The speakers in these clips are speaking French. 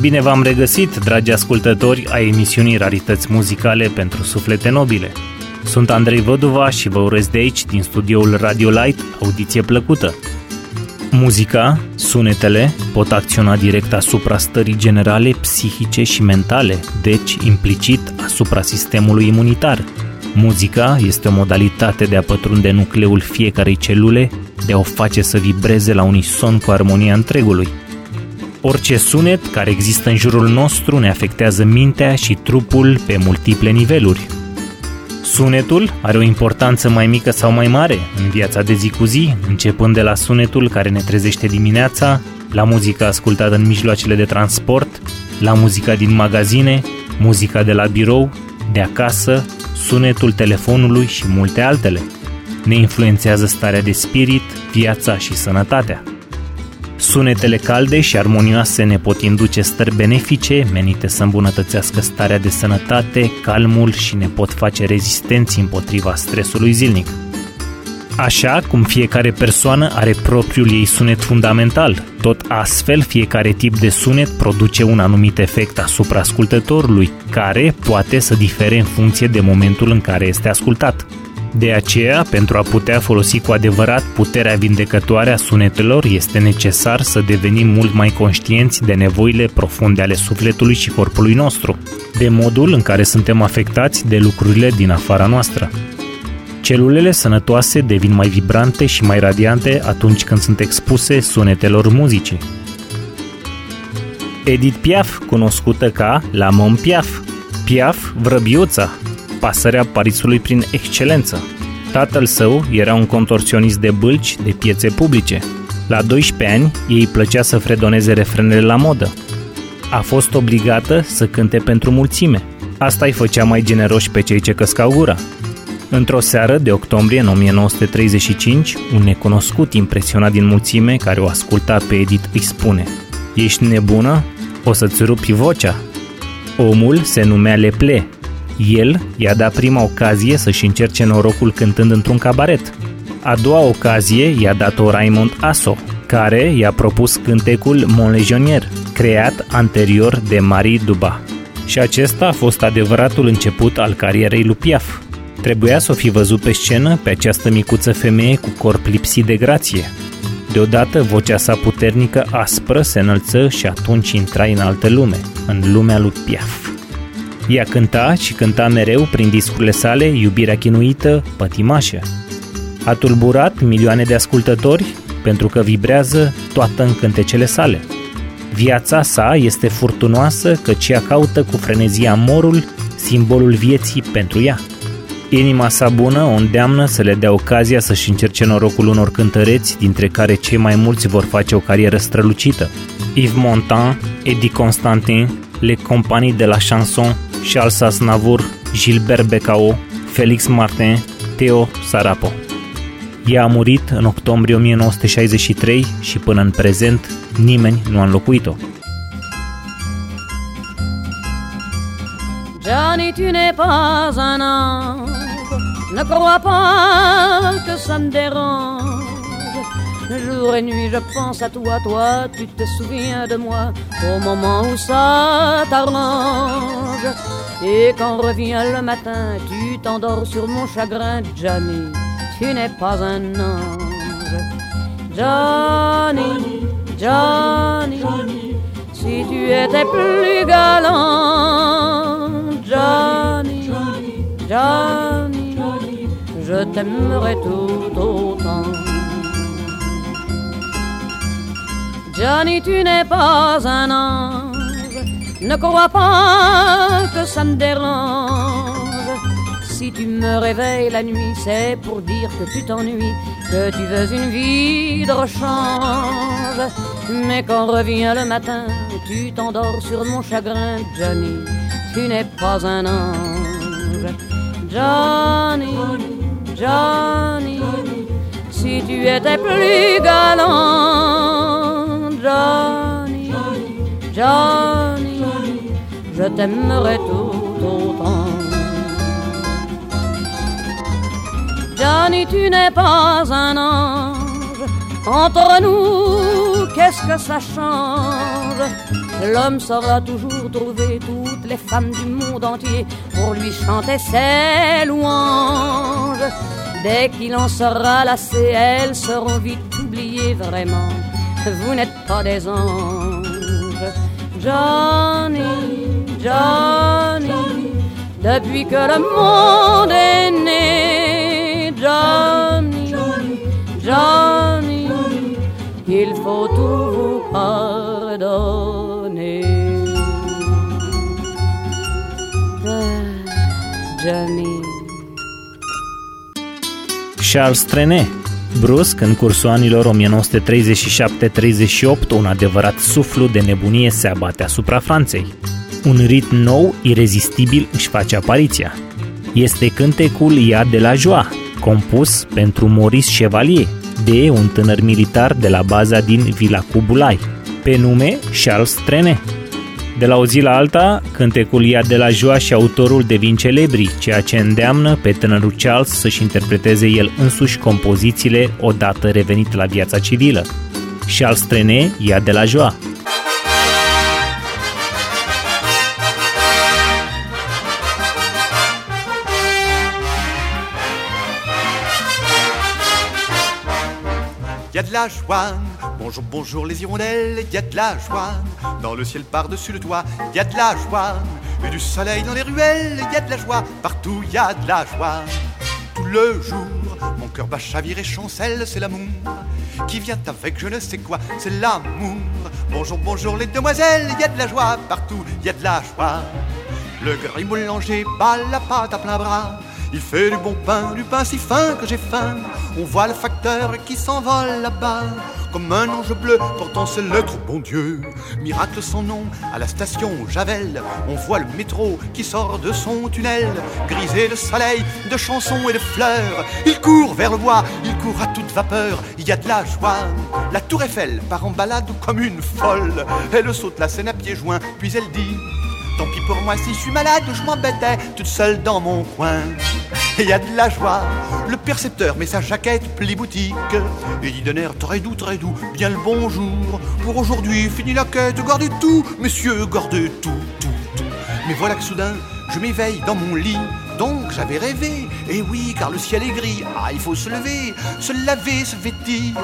Bine v-am regăsit, dragi ascultători, a emisiunii Rarități Muzicale pentru Suflete Nobile. Sunt Andrei Văduva și vă urez de aici, din studioul Radio Light, audiție plăcută. Muzica, sunetele, pot acționa direct asupra stării generale psihice și mentale, deci implicit asupra sistemului imunitar. Muzica este o modalitate de a pătrunde nucleul fiecarei celule, de a o face să vibreze la unison cu armonia întregului. Orice sunet care există în jurul nostru ne afectează mintea și trupul pe multiple niveluri. Sunetul are o importanță mai mică sau mai mare în viața de zi cu zi, începând de la sunetul care ne trezește dimineața, la muzica ascultată în mijloacele de transport, la muzica din magazine, muzica de la birou, de acasă, sunetul telefonului și multe altele. Ne influențează starea de spirit, viața și sănătatea. Sunetele calde și armonioase ne pot induce stări benefice menite să îmbunătățească starea de sănătate, calmul și ne pot face rezistenți împotriva stresului zilnic. Așa cum fiecare persoană are propriul ei sunet fundamental, tot astfel fiecare tip de sunet produce un anumit efect asupra ascultătorului, care poate să difere în funcție de momentul în care este ascultat. De aceea, pentru a putea folosi cu adevărat puterea vindecătoare a sunetelor, este necesar să devenim mult mai conștienți de nevoile profunde ale sufletului și corpului nostru, de modul în care suntem afectați de lucrurile din afara noastră. Celulele sănătoase devin mai vibrante și mai radiante atunci când sunt expuse sunetelor muzicii. Edith Piaf, cunoscută ca La Mon Piaf, Piaf, vrăbiuța, pasărea Parisului prin excelență. Tatăl său era un contorsionist de bâlci de piețe publice. La 12 ani, ei plăcea să fredoneze refrenele la modă. A fost obligată să cânte pentru mulțime. Asta îi făcea mai generoși pe cei ce căscau gura. Într-o seară de octombrie în 1935, un necunoscut impresionat din mulțime care o asculta pe Edith îi spune Ești nebună? O să-ți rupi vocea? Omul se numea Leple el i-a dat prima ocazie să-și încerce norocul cântând într-un cabaret. A doua ocazie i-a dat-o Raymond Asso, care i-a propus cântecul Mon Legionnier, creat anterior de Marie Duba. Și acesta a fost adevăratul început al carierei lui Piaf. Trebuia să o fi văzut pe scenă pe această micuță femeie cu corp lipsit de grație. Deodată vocea sa puternică aspră se înălță și atunci intra în altă lume, în lumea lui Piaf. Ea cânta și cânta mereu prin discurile sale iubirea chinuită, pătimașă. A tulburat milioane de ascultători pentru că vibrează toată în cântecele sale. Viața sa este furtunoasă căci ea caută cu frenezie amorul, simbolul vieții pentru ea. Inima sa bună o îndeamnă să le dea ocazia să-și încerce norocul unor cântăreți, dintre care cei mai mulți vor face o carieră strălucită. Yves Montand, Eddie Constantin, Le Compagnie de la Chanson Charles Aznavour, Gilbert Becao, Felix Martin, Theo Sarapo. Ea a murit în octombrie 1963 și până în prezent nimeni nu a înlocuit-o. Johnny, tu n'es pas un ange, ne crois pas que ça me dérange. Jour et nuit, je pense à toi, toi, tu te souviens de moi au moment où ça t'arrange. Et quand revient le matin, tu t'endors sur mon chagrin, Johnny, tu n'es pas un ange. Johnny, Johnny, si tu étais plus galant, Johnny, Johnny, je t'aimerais tout autant. Johnny, tu n'es pas un ange, ne crois pas que ça me dérange. Si tu me réveilles la nuit, c'est pour dire que tu t'ennuies, que tu veux une vie de rechange. Mais quand revient le matin, tu t'endors sur mon chagrin, Johnny, tu n'es pas un ange. Johnny, Johnny, si tu étais plus galant Johnny, Johnny, je t'aimerai tout autant. Johnny, tu n'es pas un ange, entre nous qu'est-ce que ça change? L'homme saura toujours trouver toutes les femmes du monde entier pour lui chanter ses louanges. Dès qu'il en sera lassé, elles seront vite oubliées vraiment. Vous n'êtes pas des anges. Johnny, Johnny, depuis que le monde est né, Johnny, Johnny, il faut tout vous pardonner. Johnny. Charles Trenet, brusc în cursul anilor 1937-38, un adevărat suflu de nebunie se abate asupra Franței. Un ritm nou, irezistibil, își face apariția. Este cântecul Ia de la Joa, compus pentru Maurice Chevalier, de un tânăr militar de la baza din Villa Cubulai, pe nume Charles Trenet. De la o zi la alta, cântecul ia de la joa și autorul devin celebri, ceea ce îndeamnă pe tânărul Charles să-și interpreteze el însuși compozițiile odată revenit la viața civilă. Charles Trenet ia de la joa. Bonjour, bonjour les hirondelles, y a de la joie, dans le ciel par-dessus le toit, y a de la joie, et du soleil dans les ruelles, y a de la joie, partout y a de la joie. Tout le jour, mon cœur bat chavire et chancelle, c'est l'amour qui vient avec je ne sais quoi, c'est l'amour. Bonjour, bonjour les demoiselles, y a de la joie, partout y a de la joie. Le gris boulanger bat la pâte à plein bras. Il fait du bon pain, du pain si fin que j'ai faim. On voit le facteur qui s'envole là-bas, comme un ange bleu, pourtant c'est le trop bon Dieu. Miracle sans nom, à la station Javel, on voit le métro qui sort de son tunnel, grisé de soleil, de chansons et de fleurs. Il court vers le bois, il court à toute vapeur, il y a de la joie. La tour Eiffel part en balade comme une folle. Elle saute la scène à pieds joints, puis elle dit Tant pis pour moi si je suis malade, je m'embêtais toute seule dans mon coin. Et y a de la joie, le percepteur met sa jaquette pli boutique et dit d'un air très doux, très doux, bien le bonjour. Pour aujourd'hui, fini la quête, gardez tout, messieurs, gardez tout, tout, tout. Mais voilà que soudain, je m'éveille dans mon lit. Donc j'avais rêvé, et oui, car le ciel est gris. Ah, il faut se lever, se laver, se vêtir,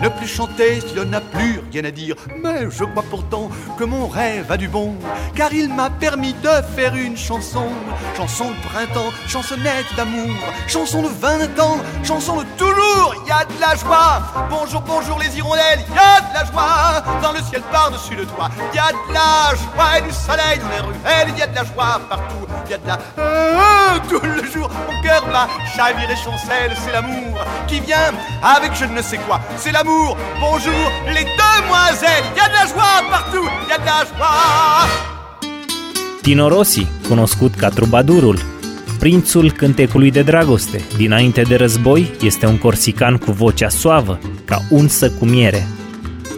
ne plus chanter s'il n'a plus rien à dire. Mais je crois pourtant que mon rêve a du bon, car il m'a permis de faire une chanson. Chanson de printemps, chansonnette d'amour, chanson de 20 ans, chanson de toujours. Y a de la joie. Bonjour, bonjour les hirondelles, y a de la joie. Dans le ciel par-dessus le toit, y a de la joie et du soleil dans les ruelles, y a de la joie partout. Y a de la Ah, tout le jour, mon cœur bat, chavire et chancelle, c'est l'amour qui vient avec je ne sais quoi. C'est l'amour. Bonjour les demoiselles, y a de la joie partout, y a de la joie. Tino Rossi, cunoscut ca Trubadurul, prințul cântecului de dragoste. Dinainte de război, este un corsican cu vocea suavă, ca unsă cu miere.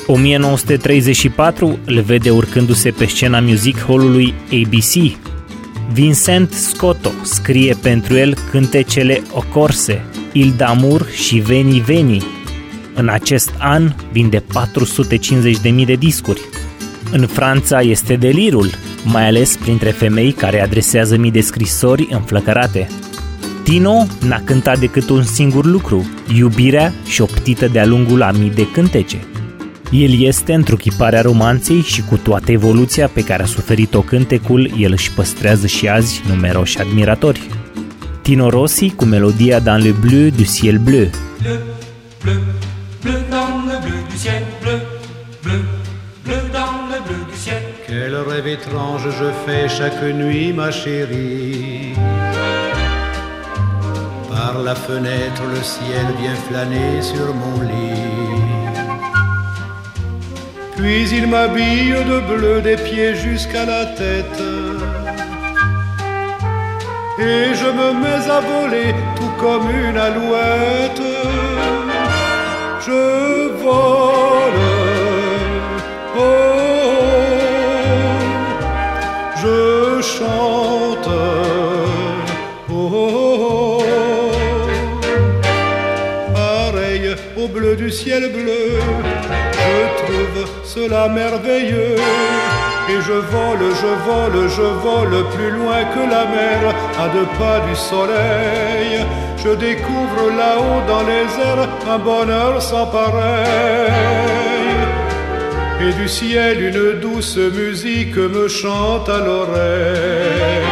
1934 îl vede urcându-se pe scena music hall-ului ABC. Vincent Scotto scrie pentru el cântecele Ocorse, Il d'Amour și Veni Veni. În acest an vinde 450.000 de discuri. În Franța este delirul, mai ales printre femei care adresează mii de scrisori înflăcărate. Tino n-a cântat decât un singur lucru, iubirea șoptită de-a lungul a mii de cântece. El este întruchiparea romanței și cu toată evoluția pe care a suferit-o cântecul, el își păstrează și azi numeroși admiratori. Tino Rossi cu melodia Dans le bleu du ciel bleu. bleu, bleu, bleu dans le bleu du ciel, bleu, bleu, bleu dans le bleu du ciel. Quel rêve étrange je fais chaque nuit, ma chérie. Par la fenêtre, le ciel vient flâner sur mon lit. Puis il m'habille de bleu des pieds jusqu'à la tête. Et je me mets à voler tout comme une alouette. Je vole. Oh, je chante. Oh, pareil au bleu du ciel bleu, cela merveilleux. Et je vole, je vole, je vole plus loin que la mer, à deux pas du soleil. Je découvre là-haut dans les airs un bonheur sans pareil. Et du ciel une douce musique me chante à l'oreille.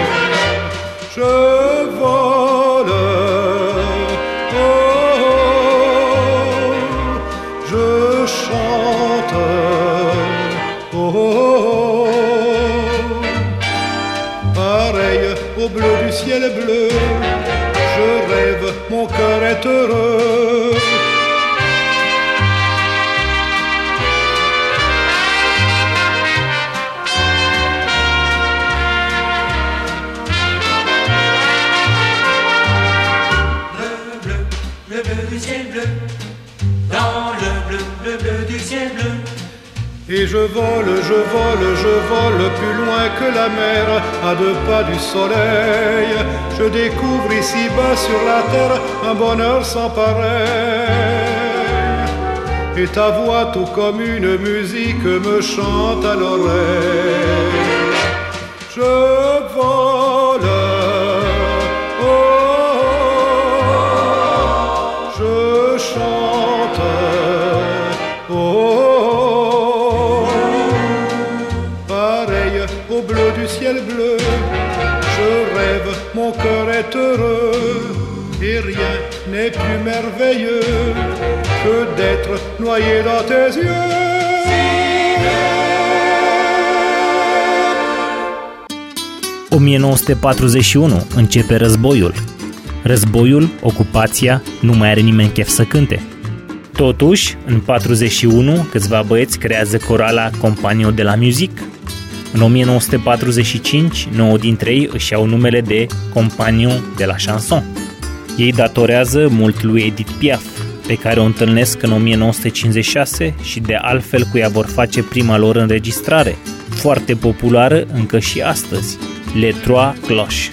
Je vole. Bleu du ciel bleu, je rêve, mon cœur est heureux. Et je vole, je vole, je vole plus loin que la mer, à deux pas du soleil. Je découvre ici-bas sur la terre un bonheur sans pareil. Et ta voix, tout comme une musique, me chante à l'oreille. Je. Est heureux, et rien n'est plus merveilleux que d'être noyé dans tes yeux. – 1941 începe războiul. Războiul, ocupația, nu mai are nimeni chef să cânte. Totuși, în 41, câțiva băieți creează corala Compagnie de la Musique. În 1945, nouă dintre ei își iau numele de Compagnon de la Chanson. Ei datorează mult lui Edith Piaf, pe care o întâlnesc în 1956 și de altfel cu ea vor face prima lor înregistrare, foarte populară încă și astăzi, Les Trois Cloches.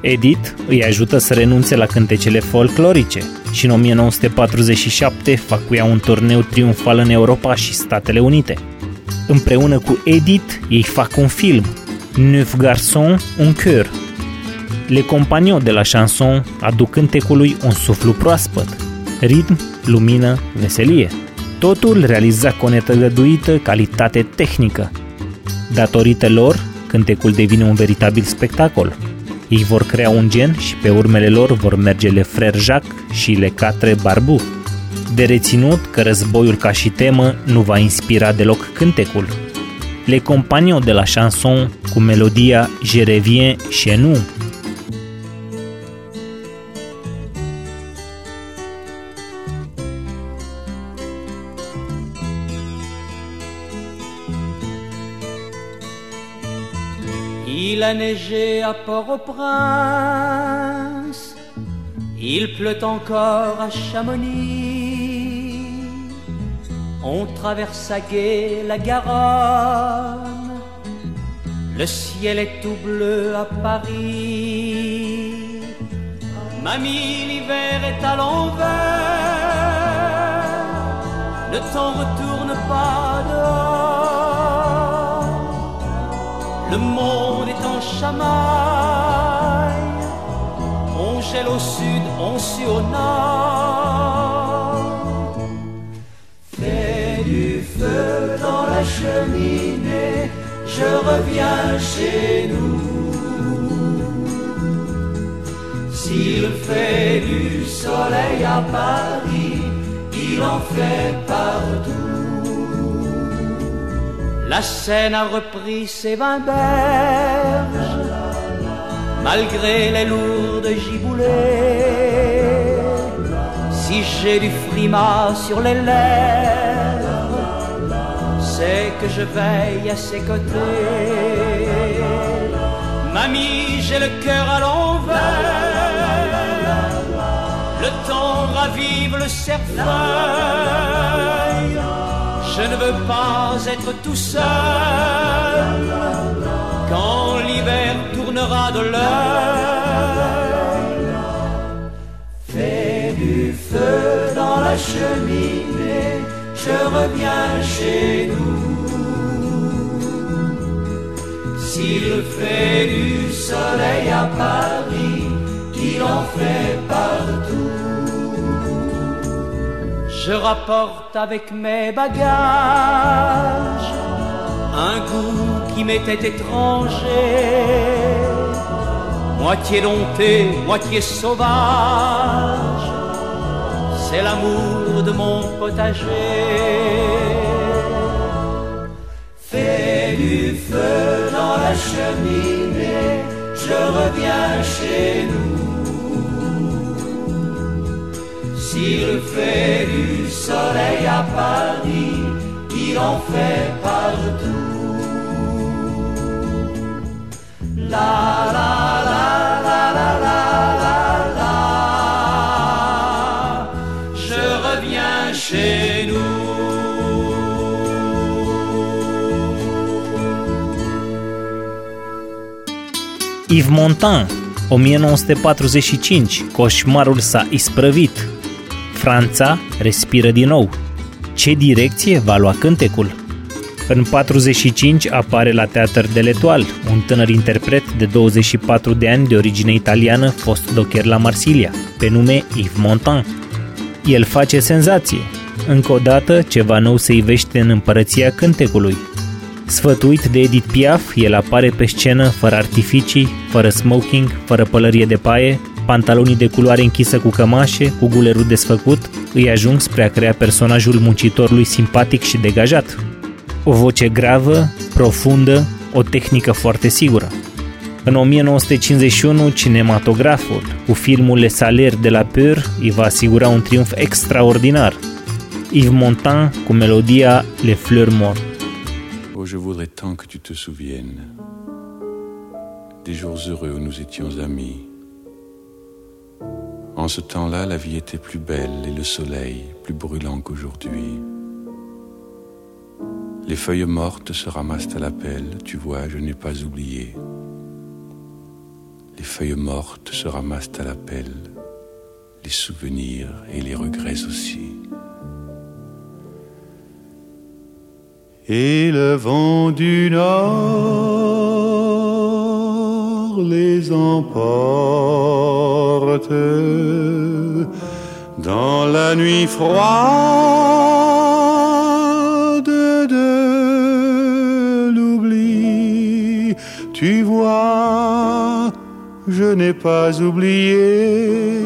Edith îi ajută să renunțe la cântecele folclorice și în 1947 fac cu ea un turneu triumfal în Europa și Statele Unite. Împreună cu Edith, ei fac un film, Neuf garçons, un cœur. Le Compagnons de la chanson aduc cântecului un suflu proaspăt, ritm, lumină, veselie. Totul realizat cu o netăgăduită calitate tehnică. Datorită lor, cântecul devine un veritabil spectacol. Ei vor crea un gen și pe urmele lor vor merge le Frère Jacques și le Catre Barbu. De reținut că războiul ca și temă nu va inspira deloc cântecul. Le Compagnons de la chanson cu melodia Je reviens chez nous Il a neigé à Port-au-Prince, il pleut encore à Chamonix. On traverse à gué la Garonne, le ciel est tout bleu à Paris. Mamie, l'hiver est à l'envers, ne t'en retourne pas dehors. Le monde est en chamaille, on gèle au sud, on sue au nord. Cheminée, je reviens chez nous. S'il fait du soleil à Paris, il en fait partout. La Seine a repris ses vingt berges, malgré les lourdes giboulées. Si j'ai du frima sur les lèvres, c'est que je veille à ses côtés. Mamie, j'ai le cœur à l'envers, le temps ravive le cerfeuil. Je ne veux pas être tout seul quand l'hiver tournera de l'œil. Fais du feu dans la cheminée, je reviens chez nous. S'il fait du soleil à Paris, qu'il en fait partout. Je rapporte avec mes bagages un goût qui m'était étranger, moitié dompté, moitié sauvage. C'est l'amour de mon potager. Fais du feu dans la cheminée, je reviens chez nous. S'il fait du soleil à Paris, il en fait partout. La la Yves Montand, 1945, coșmarul s-a isprăvit. Franța respiră din nou. Ce direcție va lua cântecul? În 45 apare la Teatr de l'Etoile, un tânăr interpret de 24 de ani de origine italiană, fost docher la Marsilia, pe nume Yves Montand. El face senzație. Încă o dată, ceva nou se ivește în împărăția cântecului. Sfătuit de Edith Piaf, el apare pe scenă fără artificii, fără smoking, fără pălărie de paie, pantalonii de culoare închisă cu cămașe, cu gulerul desfăcut, îi ajung spre a crea personajul muncitorului simpatic și degajat. O voce gravă, profundă, o tehnică foarte sigură. În 1951, cinematograful, cu filmul Le Salaire de la Peur, îi va asigura un triumf extraordinar. Yves Montand cu melodia Les Fleurs Mortes. Je voudrais tant que tu te souviennes des jours heureux où nous étions amis. En ce temps-là, la vie était plus belle et le soleil plus brûlant qu'aujourd'hui. Les feuilles mortes se ramassent à la pelle, tu vois, je n'ai pas oublié. Les feuilles mortes se ramassent à la pelle, les souvenirs et les regrets aussi. Et le vent du nord les emporte dans la nuit froide de l'oubli. Tu vois, je n'ai pas oublié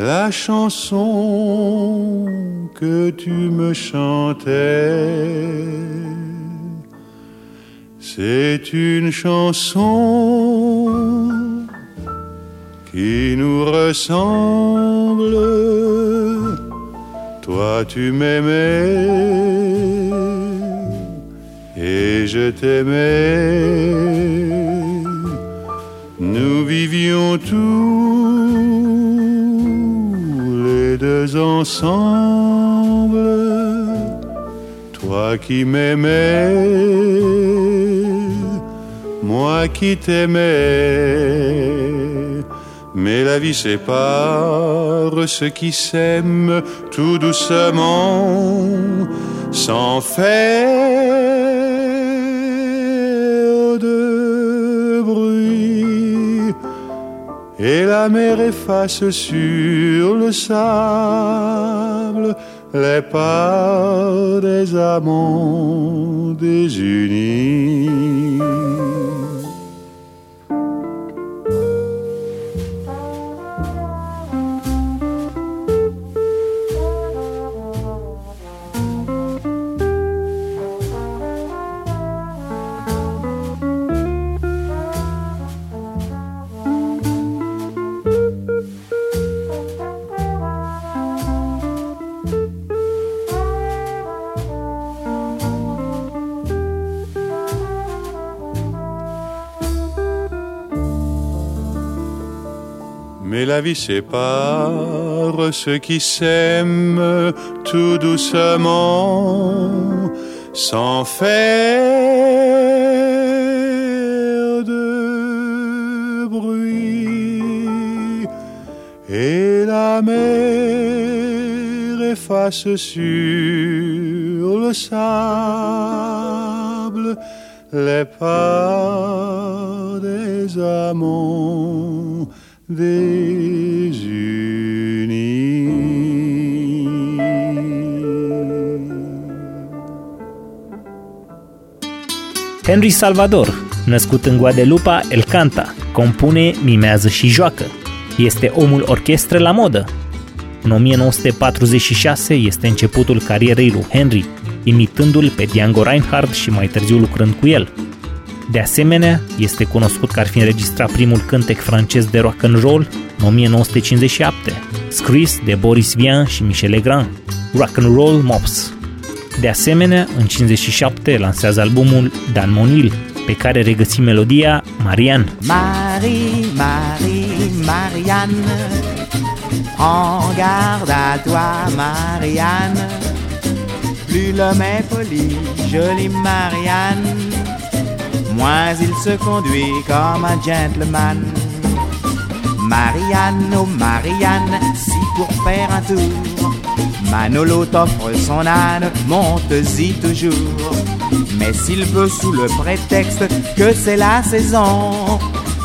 la chanson que tu me chantais. C'est une chanson qui nous ressemble. Toi tu m'aimais et je t'aimais. Nous vivions tous deux ensemble. Toi qui m'aimais, moi qui t'aimais. Mais la vie sépare ceux qui s'aiment tout doucement, sans faire Et la mer efface sur le sable les pas des amants désunis. Mais la vie sépare ceux qui s'aiment tout doucement, sans faire de bruit. Et la mer efface sur le sable les pas des amants Henry Salvador, născut în Guadeloupe, el canta, compune, mimează și joacă. Este omul orchestră la modă. În 1946 este începutul carierei lui Henry, imitându-l pe Django Reinhardt și mai târziu lucrând cu el. De asemenea, este cunoscut că ar fi înregistrat primul cântec francez de rock and roll în 1957, scris de Boris Vian și Michel Legrand, Rock and Roll Mops. De asemenea, în 57 lansează albumul Dan Monil, pe care regăsim melodia Marianne. Marie, Marie, Marianne, en garde à toi, Marianne. Plus l'homme est poli, jolie Marianne, moins il se conduit comme un gentleman. Marianne, oh Marianne, si pour faire un tour, Manolo t'offre son âne, monte-y toujours. Mais s'il veut sous le prétexte que c'est la saison,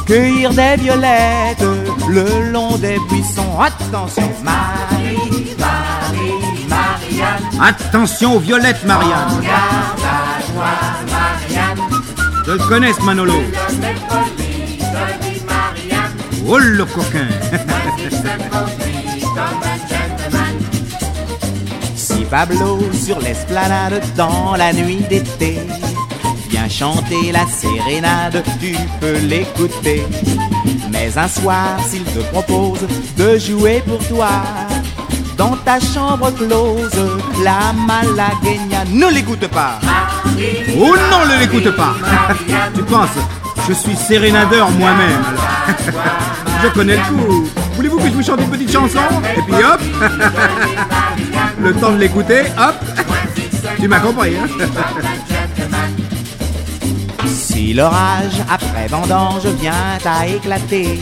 cueillir des violettes le long des buissons. Attention, Marie, Marie, Marianne. Attention aux violettes, Marianne. Garde à toi, Marianne. Je le connais, ce Manolo. Oh le coquin Si Pablo sur l'esplanade dans la nuit d'été vient chanter la sérénade, tu peux l'écouter. Mais un soir, s'il te propose de jouer pour toi dans ta chambre close, la malagueña ne l'écoute pas. Oh non, ne l'écoute pas Tu penses Je suis sérénadeur moi-même. Je connais le coup. Voulez-vous que je vous chante une petite chanson? Et puis hop Le temps de l'écouter, hop Tu m'as compris, hein Si l'orage après vendange vient à éclater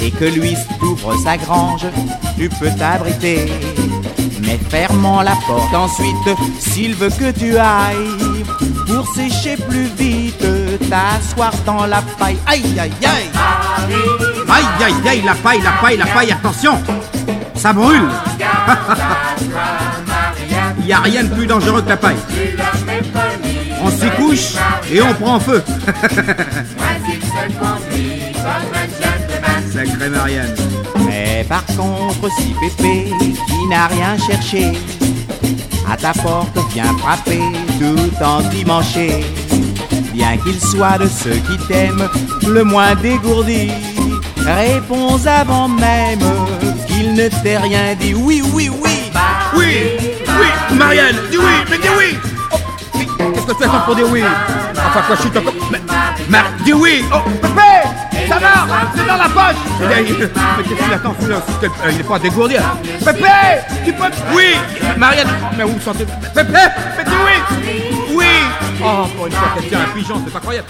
et que lui ouvre sa grange, tu peux t'abriter. Mais fermant la porte ensuite, s'il veut que tu ailles pour sécher plus vite, t'asseoir dans la paille. Aïe aïe aïe. Aïe aïe aïe, la paille, la paille, la paille, attention Ça brûle Il n'y a rien de plus dangereux que la paille. On s'y couche et on prend feu. Sacré Marianne. Mais par contre, si Pépé, qui n'a rien cherché, à ta porte vient frapper tout endimanché, bien qu'il soit de ceux qui t'aiment le moins dégourdi, réponds avant même qu'il ne t'ait rien dit. Oui, oui, oui. Oui, oui, Marianne, dis oui, mais dis oui. Qu'est-ce que tu attends pour dire oui? Enfin quoi, je suis encore... Dis oui. Oh, Ça va C'est dans la poche. Mais il- mais qu'est-ce qu'il attend celui-là C'est quel- euh, Il est pas dégourdi là. Pépé Tu peux... Oui Marianne. Oh, Mais où vous sentez... Pépé Mais dis oui. Oui. Oh, pour une fois qu'elle tient un pigeon, c'est pas croyable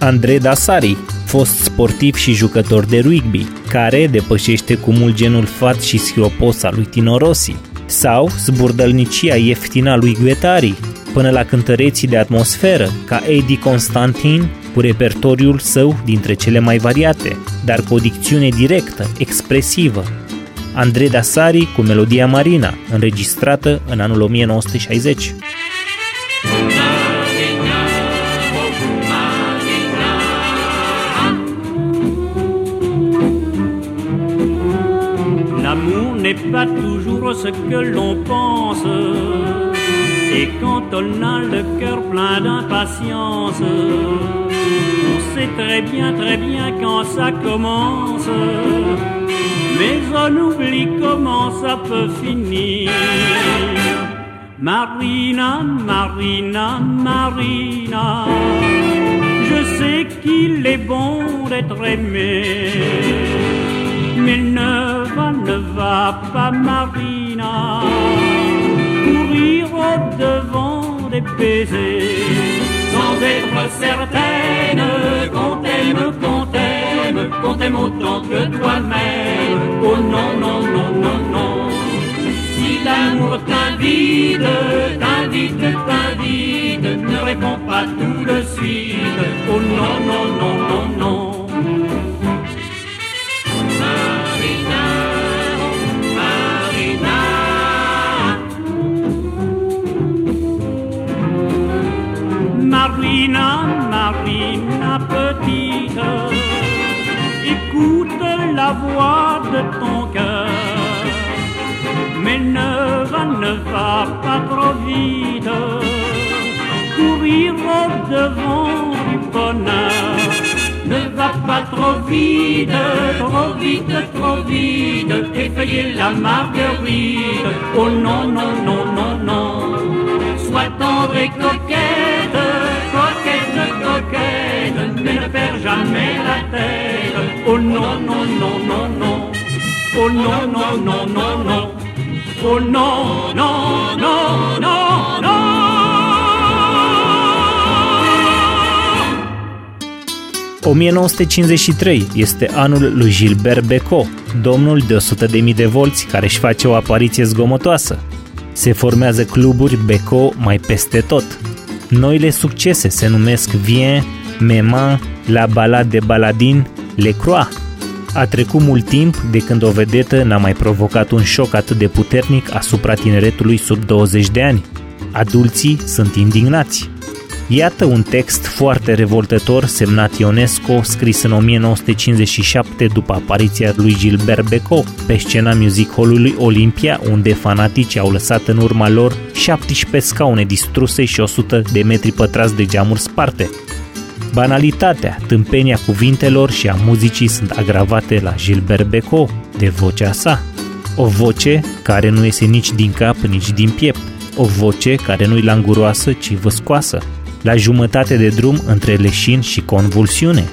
Andrei Dasari, fost sportiv și jucător de rugby, care depășește cu mult genul fat și schiopos al lui Tino Rossi, sau zburdălnicia ieftină a lui Guettari, până la cântăreții de atmosferă, ca Eddie Constantin, cu repertoriul său dintre cele mai variate, dar cu o dicțiune directă, expresivă. Andrei Dasari cu melodia Marina, înregistrată în anul 1960. L'amour n'est pas toujours ce que l'on pense. Et quand on a le cœur plein d'impatience, on sait très bien, très bien quand ça commence. Mais on oublie comment ça peut finir. Marina, Marina, Marina, je sais qu'il est bon d'être aimé. Mais ne va, ne va pas, Marina, devant des baisers, sans être certaine qu'on t'aime, qu'on t'aime, qu'on t'aime autant que toi-même. Oh non, non, non, non, non. Si si l'amour t'invite, t'invite, t'invite, ne réponds pas tout de suite. Oh non, non, non, non, non. La voix de ton cœur mais ne va, ne va pas trop vite. Courir au devant du bonheur. Ne va pas trop vite, trop vite, trop vite. Effeuiller la marguerite. Oh non, non, non, non, non. Sois tendre et coquette, coquette, coquette. Mais ne perds jamais la tête. Oh non, non, non, non, non. Oh non, non, non, non, non. Oh non, non, non, non, non. 1953 este anul lui Gilbert Becot, domnul de 100.000 de volți care își face o apariție zgomotoasă. Se formează cluburi Becot mai peste tot. Noile succese se numesc Vien, Mema, La Balade de Baladin, Le Croix. A trecut mult timp de când o vedetă n-a mai provocat un șoc atât de puternic asupra tineretului sub 20 de ani. Adulții sunt indignați. Iată un text foarte revoltător semnat Ionesco, scris în 1957 după apariția lui Gilbert Becot pe scena music hall-ului Olimpia, unde fanaticii au lăsat în urma lor 17 scaune distruse și 100 de metri pătrați de geamuri sparte. Banalitatea, tâmpenia cuvintelor și a muzicii sunt agravate la Gilbert Becot de vocea sa. O voce care nu iese nici din cap, nici din piept. O voce care nu-i languroasă, ci văscoasă. La jumătate de drum între leșin și convulsiune.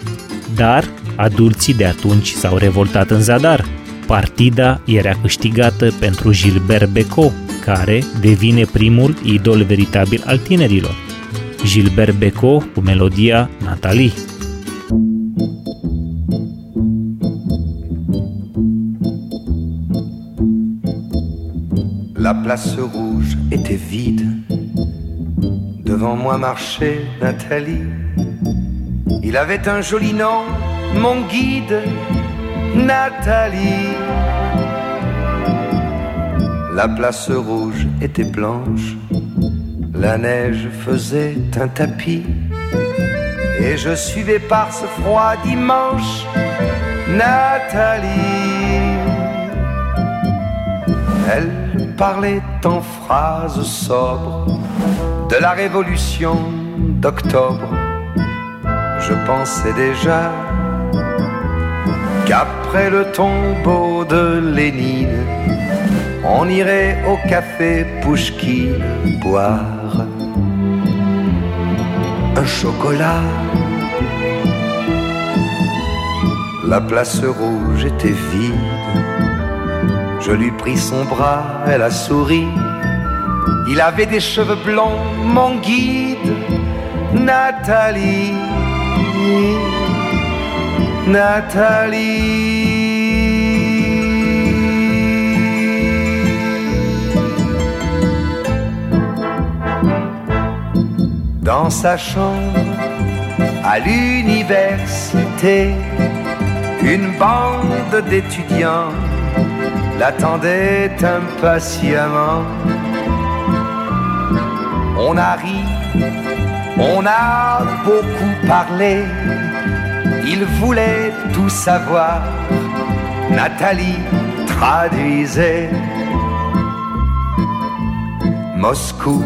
Dar adulții de atunci s-au revoltat în zadar. Partida era câștigată pentru Gilbert Becot, care devine primul idol veritabil al tinerilor. Gilbert Becot cu melodia Nathalie. La place rouge était vide. Devant moi marchait Nathalie. Il avait un joli nom, mon guide, Nathalie. La place rouge était blanche, la neige faisait un tapis, et je suivais par ce froid dimanche Nathalie. Elle parlait en phrases sobres de la révolution d'octobre. Je pensais déjà qu'après le tombeau de Lénine, on irait au café Pouchki boire un chocolat. La place rouge était vide. Je lui pris son bras, elle a souri. Il avait des cheveux blonds, mon guide, Nathalie. Nathalie. Dans sa chambre, à l'université, une bande d'étudiants l'attendait impatiemment. On a ri, on a beaucoup parlé, il voulait tout savoir. Nathalie traduisait Moscou,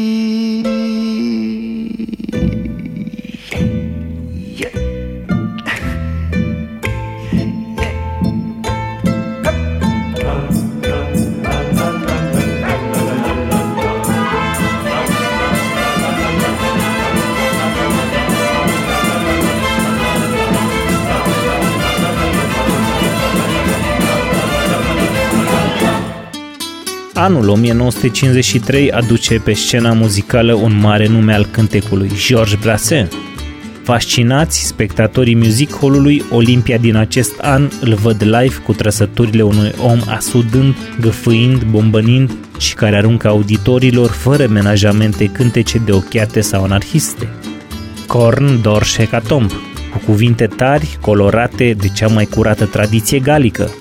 Anul 1953 aduce pe scena muzicală un mare nume al cântecului, Georges Brassens. Fascinați, spectatorii music hall-ului Olimpia din acest an îl văd live cu trăsăturile unui om asudând, găfâind, bombănind și care aruncă auditorilor fără menajamente cântece de ochiate sau anarhiste. Corn, Dorș, Hecatomb, cu cuvinte tari, colorate de cea mai curată tradiție galică,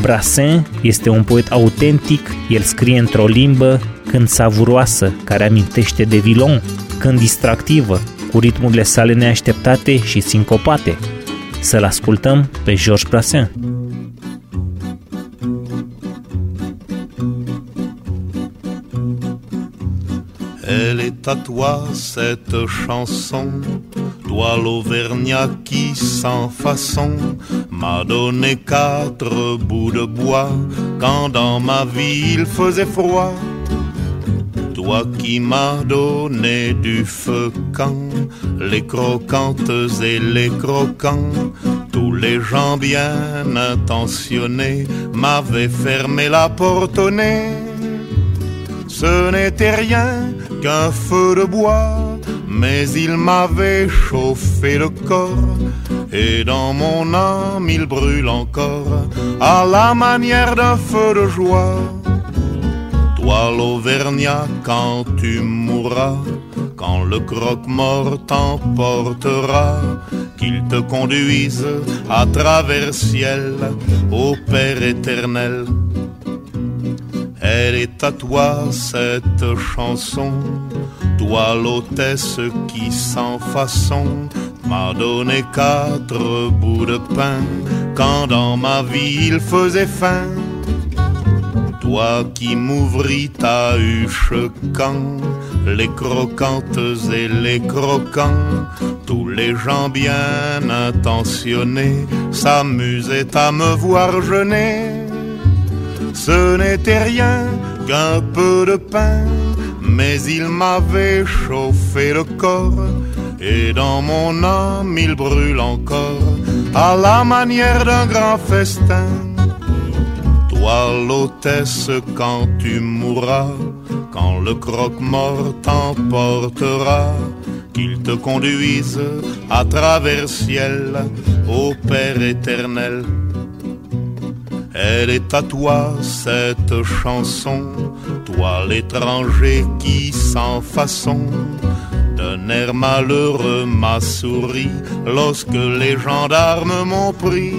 Brassens este un poet autentic, el scrie într-o limbă când savuroasă, care amintește de Villon, când distractivă, cu ritmurile sale neașteptate și sincopate. Să-l ascultăm pe Georges Brassens. Elle est à toi cette chanson, toi l'Auvergnat qui sans façon m'a donné quatre bouts de bois quand dans ma vie il faisait froid. Toi qui m'as donné du feu quand les croquantes et les croquants, tous les gens bien intentionnés m'avaient fermé la porte au nez. Ce n'était rien qu'un feu de bois, mais il m'avait chauffé le corps, et dans mon âme il brûle encore, à la manière d'un feu de joie. Toi l'Auvergnat, quand tu mourras, quand le croque-mort t'emportera, qu'il te conduise à travers ciel au Père éternel. Elle est à toi cette chanson, toi l'hôtesse qui sans façon m'a donné quatre bouts de pain quand dans ma vie il faisait faim. Toi qui m'ouvris ta huche quand les croquantes et les croquants, tous les gens bien intentionnés s'amusaient à me voir jeûner. Ce n'était rien qu'un peu de pain, mais il m'avait chauffé le corps, et dans mon âme il brûle encore, à la manière d'un grand festin. Toi l'hôtesse quand tu mourras, quand le croque-mort t'emportera, qu'il te conduise à travers ciel au Père éternel. Elle est à toi cette chanson, toi l'étranger qui sans façon d'un air malheureux m'a souri lorsque les gendarmes m'ont pris.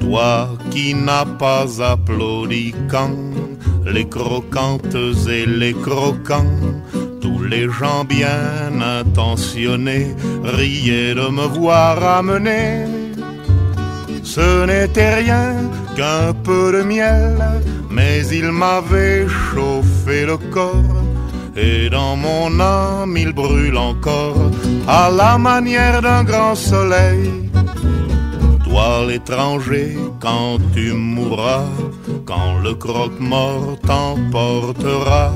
Toi qui n'as pas applaudi quand les croquantes et les croquants, tous les gens bien intentionnés riaient de me voir amener. Ce n'était rien qu'un peu de miel, mais il m'avait chauffé le corps, et dans mon âme il brûle encore, à la manière d'un grand soleil. Toi l'étranger, quand tu mourras, quand le croque-mort t'emportera,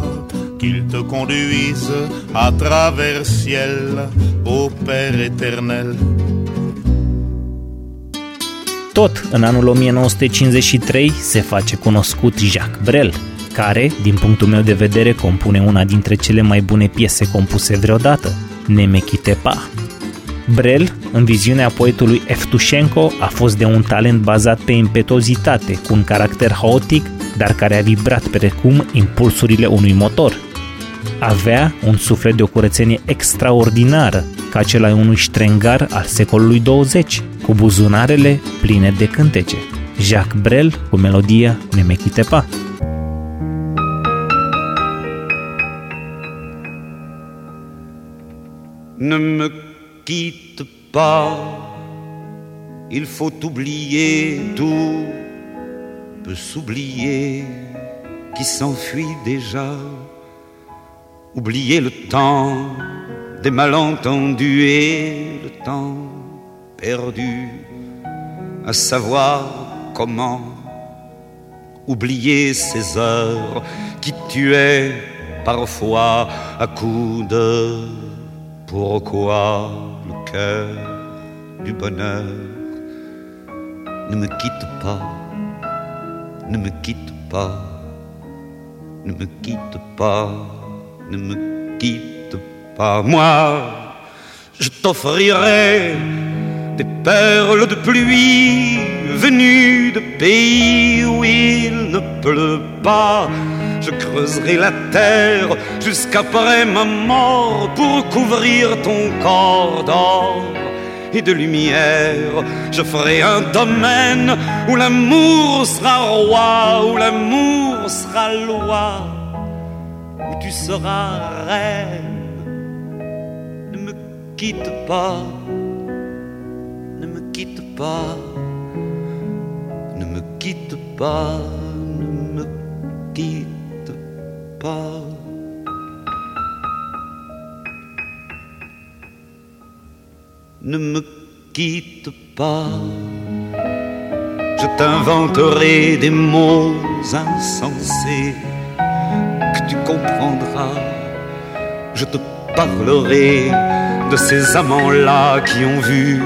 qu'il te conduise à travers ciel, ô Père éternel. Tot în anul 1953 se face cunoscut Jacques Brel, care, din punctul meu de vedere, compune una dintre cele mai bune piese compuse vreodată, Nemechitepa. Brel, în viziunea poetului Eftușenko, a fost de un talent bazat pe impetozitate, cu un caracter haotic, dar care a vibrat precum impulsurile unui motor. Avea un suflet de o curățenie extraordinară, ca acela a unui ștrengar al secolului 20, cu buzunarele pline de cântece. Jacques Brel cu melodia Nemechitepa. Ne me quitte pas, il faut oublier tout, peut s'oublier qui s'enfuit déjà, oublier le temps des malentendus et le temps perdu à savoir comment oublier ces heures qui tuaient parfois à coups de pourquoi le cœur du bonheur ne me quitte pas, ne me quitte pas, ne me quitte pas, ne me quitte pas. Moi, je t'offrirai des perles de pluie venues de pays où il ne pleut pas. Je creuserai la terre jusqu'après ma mort pour couvrir ton corps d'or et de lumière. Je ferai un domaine où l'amour sera roi, où l'amour sera loi, où tu seras reine. Ne me quitte pas, ne me quitte pas, ne me quitte pas, ne me quitte pas. Ne me quitte pas, je t'inventerai des mots insensés que tu comprendras. Je te parlerai de ces amants-là qui ont vu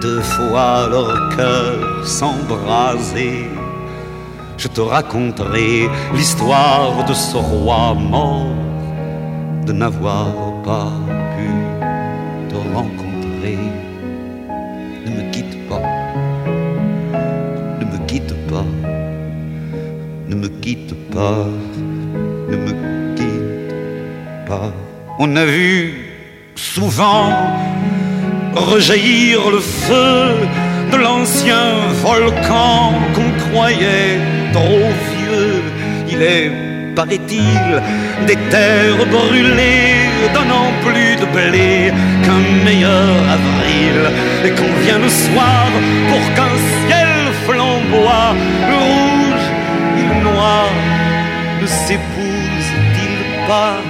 deux fois leur cœur s'embraser. Je te raconterai l'histoire de ce roi mort, de n'avoir pas pu te rencontrer. Ne me quitte pas, ne me quitte pas, ne me quitte pas, ne me quitte pas. On a vu souvent rejaillir le feu de l'ancien volcan qu'on croyait trop vieux. Il est, paraît-il, des terres brûlées, donnant plus de blé qu'un meilleur avril. Et qu'on vient le soir pour qu'un ciel flamboie, le rouge et le noir ne s'épousent-ils pas?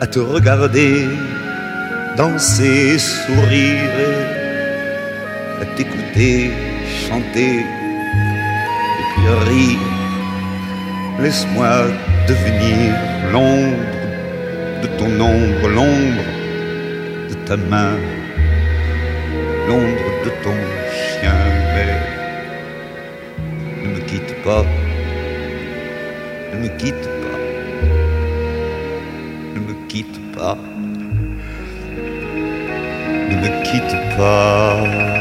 à te regarder danser, sourire, à t'écouter chanter rire. Laisse-moi devenir l'ombre de ton ombre, l'ombre de ta main, l'ombre de ton chien. Mais ne me quitte pas, ne me quitte pas, ne me quitte pas, ne me quitte pas.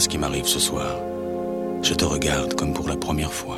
ce qui m'arrive ce soir. Je te regarde comme pour la première fois.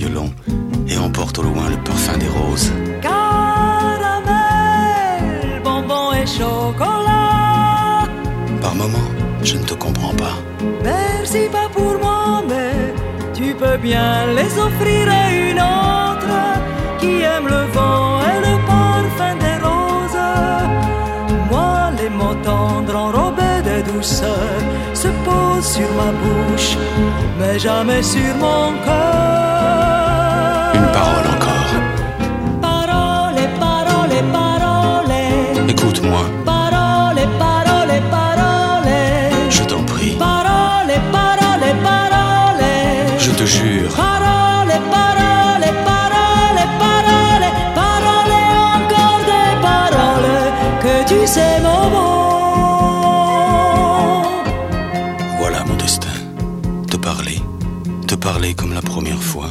violon et emporte au loin le parfum des roses. Caramel, bonbon et chocolat. Par moments, je ne te comprends pas. Merci pas pour moi, mais tu peux bien les offrir à une autre qui aime le vent et le parfum des roses. Moi, les mots tendres enrobés de douceur se posent sur ma bouche, mais jamais sur mon cœur. Une parole encore. Parole, parole, parole. Écoute-moi, Parole, parole, parole. je t'en prie. Parole, parole, parole. Je te jure, Parole, parole, parole, parole. Parole, encore des paroles que tu sais mon mot. voilà mon destin. Te parler, te parler comme la première fois.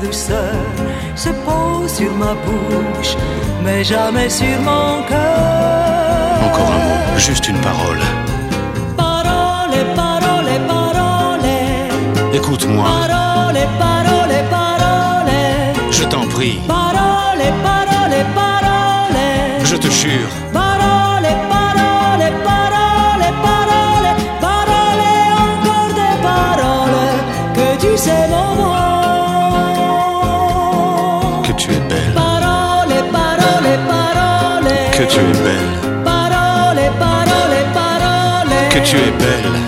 De douceur se posent sur ma bouche, mais jamais sur mon cœur. Encore un mot, juste une parole. Parole, parole, parole. Écoute-moi, Parole, parole, parole. je t'en prie, Parole, parole, parole. je te jure. Tu es belle, Parole, parole, parole. que tu es belle,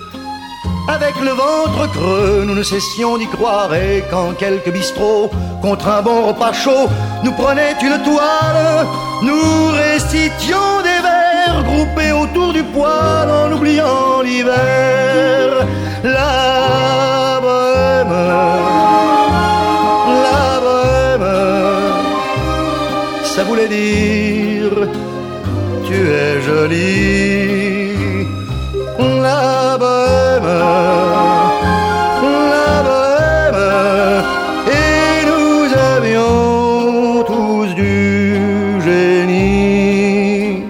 avec le ventre creux, nous ne cessions d'y croire et quand quelques bistrots, contre un bon repas chaud, nous prenaient une toile, nous récitions des vers groupés autour du poêle en oubliant l'hiver. La bohème, la bohème, ça voulait dire tu es jolie. La et nous avions tous du génie.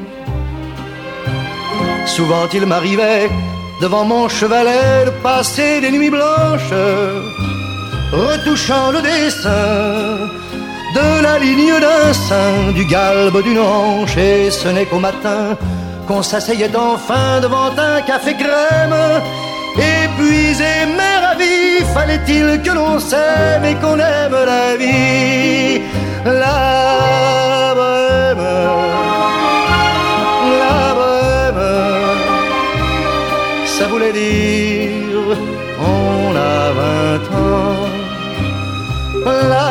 Souvent il m'arrivait devant mon chevalet de passer des nuits blanches, retouchant le dessin de la ligne d'un sein, du galbe d'une hanche, et ce n'est qu'au matin qu'on s'asseyait enfin devant un café crème. Épuisé mais ravi, fallait-il que l'on s'aime et qu'on aime la vie. La bohème, la bohème, ça voulait dire on a vingt ans. La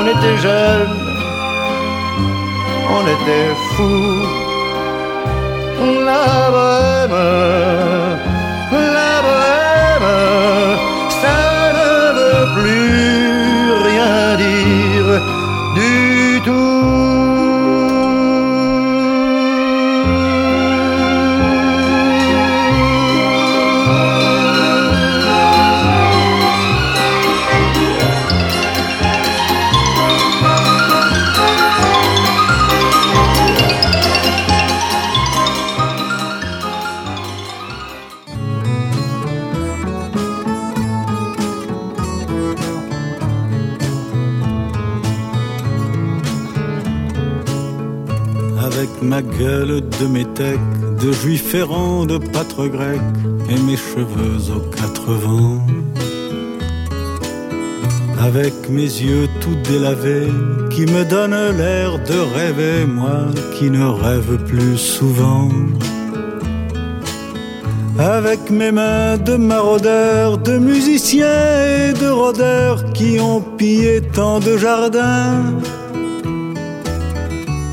on était jeunes, on était fous. La bohème, la bohème, Gueule de métèque, de juif errant, de pâtre grec, et mes cheveux aux quatre vents. Avec mes yeux tout délavés, qui me donnent l'air de rêver, moi qui ne rêve plus souvent. Avec mes mains de maraudeurs, de musiciens et de rôdeurs qui ont pillé tant de jardins.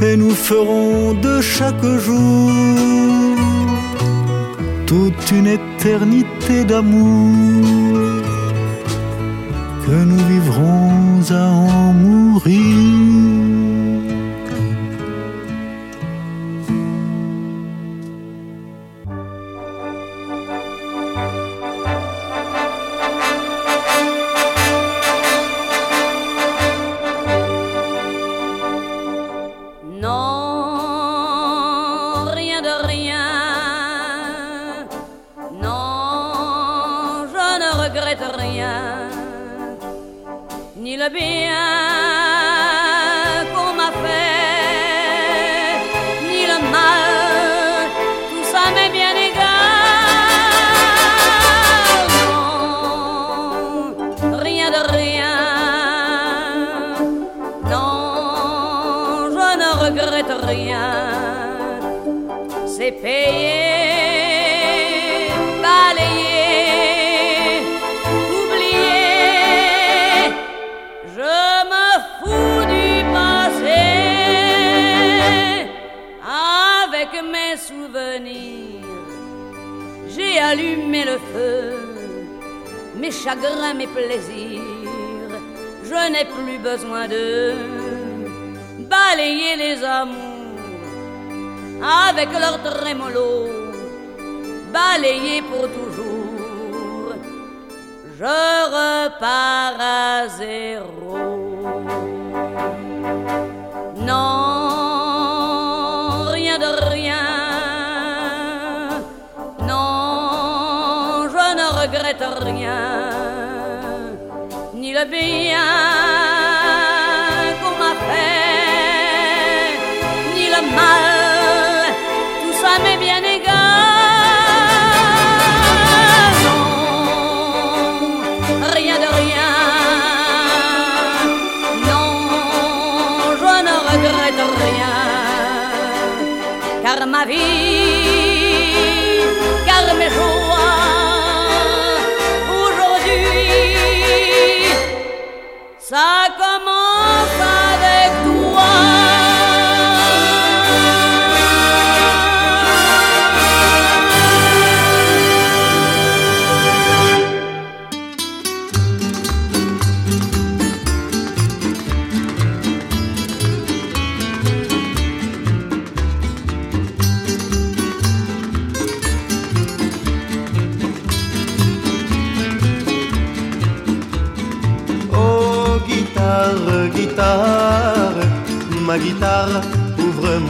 et nous ferons de chaque jour toute une éternité d'amour que nous vivrons à en mourir. chagrins, mes plaisirs, je n'ai plus besoin de balayer les amours avec leur trémolo, balayer pour toujours. Je repars à zéro. Non, rien de rien. Non, je ne regrette rien. Be.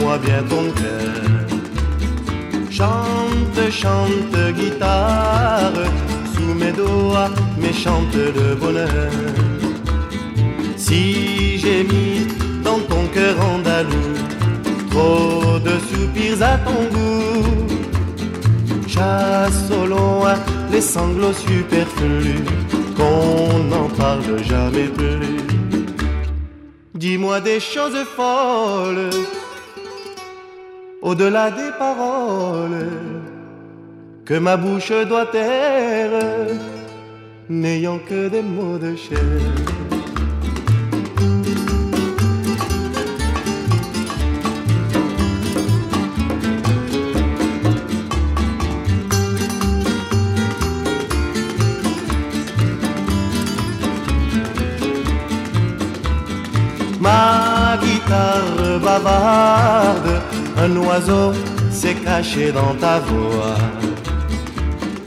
Moi bien ton cœur. Chante, chante, guitare, sous mes doigts, mais chante le bonheur. Si j'ai mis dans ton cœur andalou trop de soupirs à ton goût, chasse au loin les sanglots superflus, qu'on n'en parle jamais plus. Dis-moi des choses folles au-delà des paroles que ma bouche doit taire, n'ayant que des mots de chair. Ma guitare bavarde un oiseau s'est caché dans ta voix.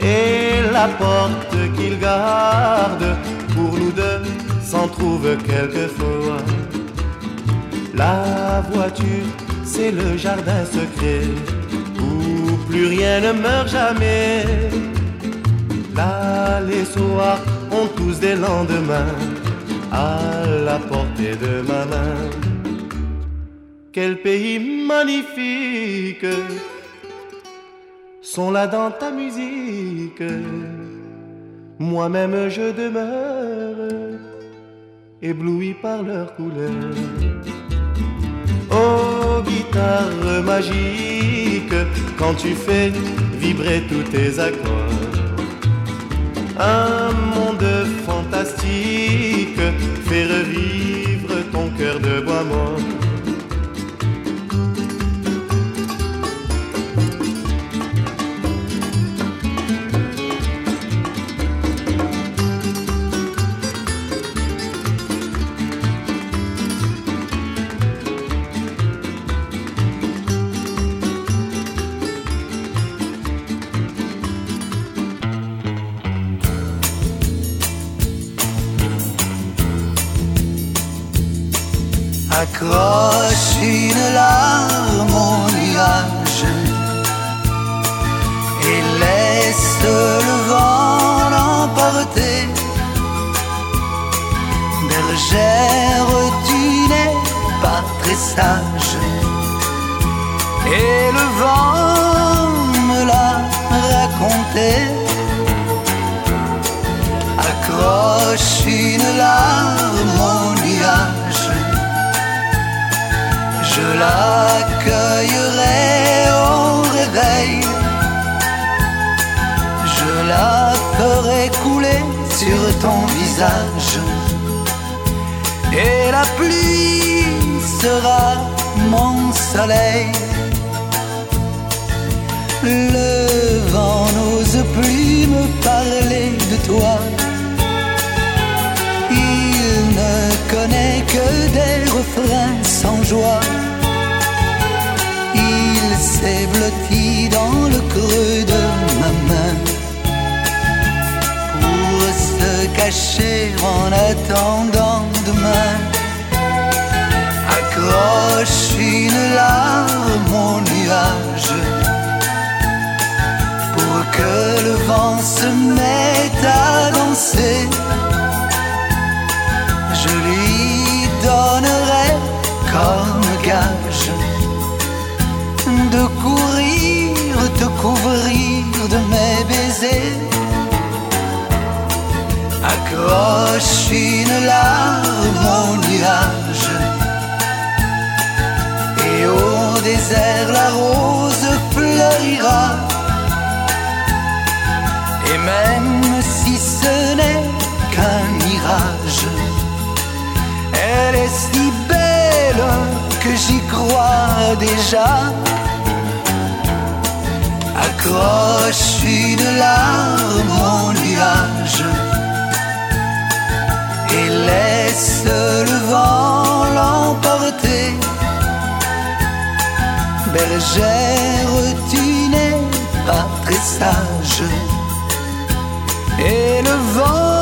Et la porte qu'il garde pour nous deux s'en trouve quelquefois. La voiture, c'est le jardin secret où plus rien ne meurt jamais. Là, les soirs ont tous des lendemains à la portée de ma main. Quel pays magnifique sont là dans ta musique. Moi-même je demeure ébloui par leur couleur. Oh guitare magique, quand tu fais vibrer tous tes accords. Un monde fantastique fait revivre ton cœur de bois mort. Accroche une larme au nuage et laisse le vent l'emporter. Bergère, tu n'es pas très sage et le vent me l'a raconté. Accroche une larme au nuage, je l'accueillerai au réveil, je la ferai couler sur ton visage, et la pluie sera mon soleil. Le vent n'ose plus me parler de toi. Il ne connaît que des refrains sans joie. S'est blotti dans le creux de ma main pour se cacher en attendant demain. Accroche une larme au nuage pour que le vent se mette à danser. Je lui donnerai comme gage de courir, te couvrir de mes baisers. Accroche une larme au nuage et au désert la rose fleurira. Et même si ce n'est qu'un mirage, elle est si belle que j'y crois déjà. Accroche une larme au nuage et laisse le vent l'emporter. Bergère, tu n'es pas très sage. Et le vent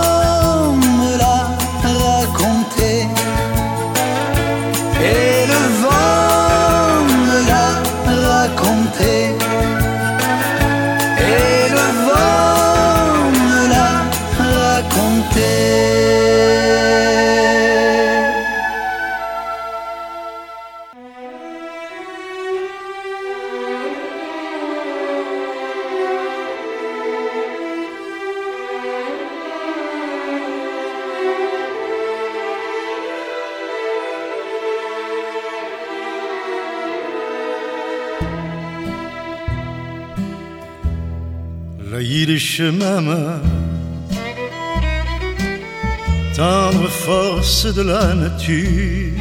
de la nature.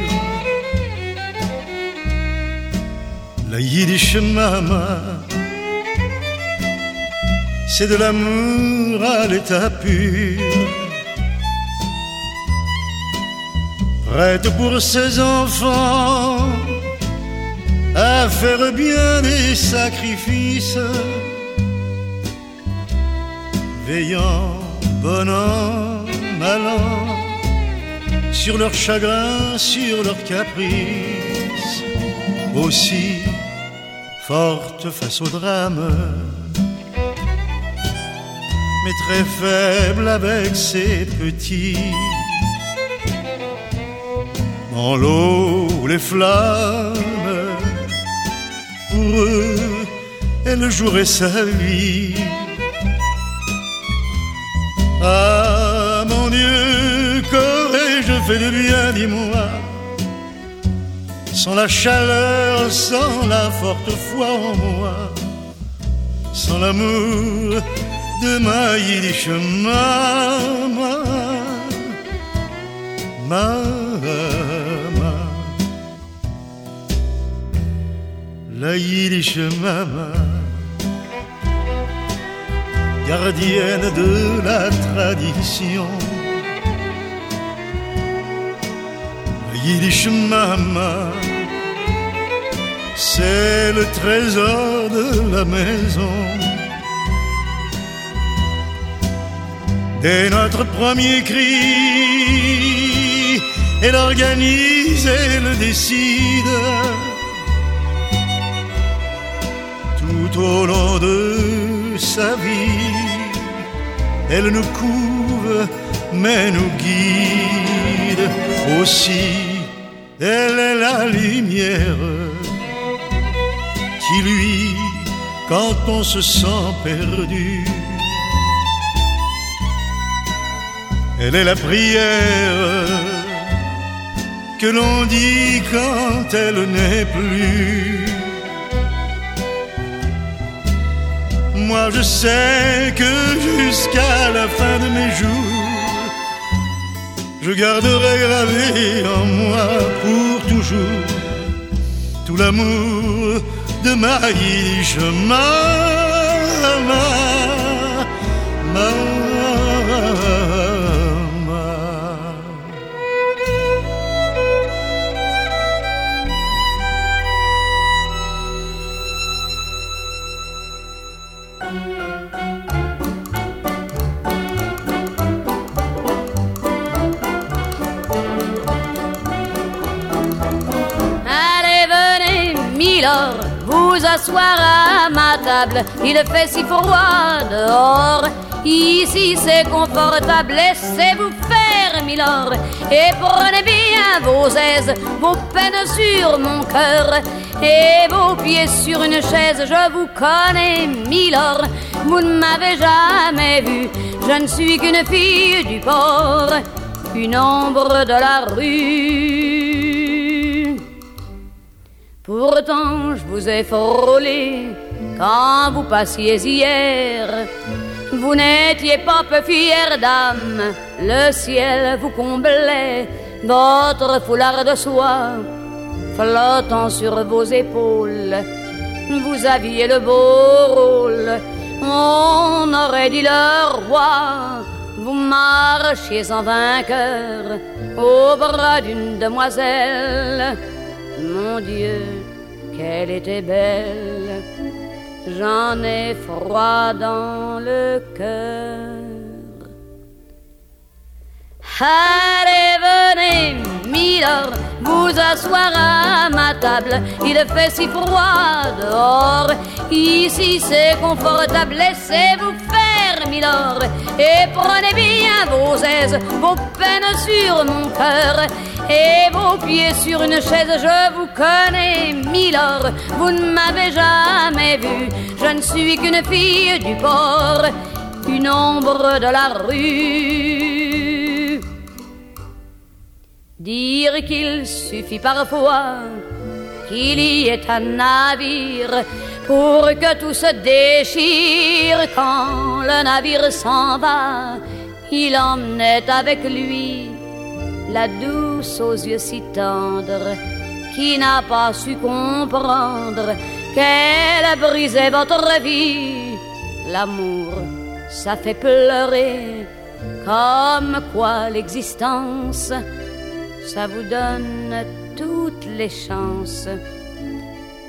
La Yiddish Mama, c'est de l'amour à l'état pur. Prête pour ses enfants à faire bien des sacrifices veillant, bon an, mal an, sur leur chagrin, sur leur caprice, aussi forte face au drame, mais très faible avec ses petits. Dans l'eau, les flammes, pour eux, elle jouerait sa vie. Ah mon Dieu, qu'aurais-je fait de bien, dis-moi Sans la chaleur, sans la forte foi en moi. Sans l'amour de ma Yiddish mama Mama La Yiddish mama gardienne de la tradition. Yiddish Mama, c'est le trésor de la maison. Dès notre premier cri, elle organise, elle décide. Tout au long de sa vie, elle nous couvre, mais nous guide aussi. Elle est la lumière qui lui, quand on se sent perdu, elle est la prière que l'on dit quand elle n'est plus. Moi je sais que jusqu'à la fin de mes jours, je garderai gravé en moi pour toujours tout l'amour de ma ma, ma, vous asseoir à ma table. Il fait si froid dehors. Ici c'est confortable, laissez-vous faire, milord, et prenez bien vos aises, vos peines sur mon cœur, et vos pieds sur une chaise. Je vous connais, milord, vous ne m'avez jamais vu, je ne suis qu'une fille du port, une ombre de la rue. Pourtant, je vous ai frôlé quand vous passiez hier. Vous n'étiez pas peu fière d'âme, le ciel vous comblait, votre foulard de soie flottant sur vos épaules. Vous aviez le beau rôle, on aurait dit le roi. Vous marchiez en vainqueur au bras d'une demoiselle. Mon Dieu, qu'elle était belle, j'en ai froid dans le cœur. Allez, venez, Milord, vous asseoir à ma table. Il fait si froid dehors. Ici c'est confortable, laissez-vous faire, Milord. Et prenez bien vos aises, vos peines sur mon cœur et vos pieds sur une chaise. Je vous connais, Milord, vous ne m'avez jamais vu. Je ne suis qu'une fille du port, une ombre de la rue. Dire qu'il suffit parfois qu'il y ait un navire pour que tout se déchire quand le navire s'en va. Il emmenait avec lui la douce aux yeux si tendres, qui n'a pas su comprendre qu'elle a brisé votre vie. L'amour, ça fait pleurer, comme quoi l'existence, ça vous donne toutes les chances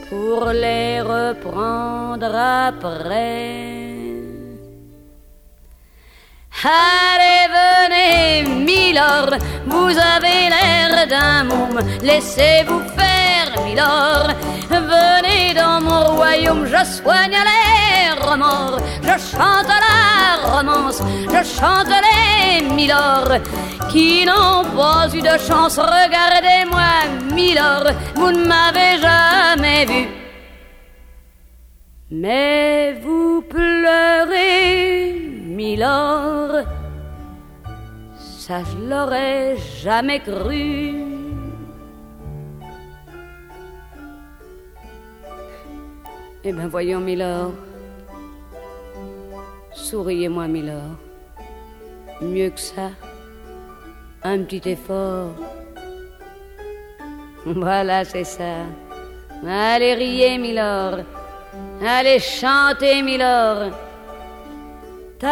pour les reprendre après. Allez, venez, Milord, vous avez l'air d'un môme, laissez-vous faire, Milord. Venez dans mon royaume, je soigne les je chante la romance, je chante les Milord qui n'ont pas eu de chance. Regardez-moi, Milord, vous ne m'avez jamais vu. Mais vous pleurez Milord, ça je l'aurais jamais cru. Eh bien voyons, Milord, souriez-moi, Milord. Mieux que ça, un petit effort. Voilà, c'est ça. Allez, riez, Milord. Allez, chantez, Milord. Mais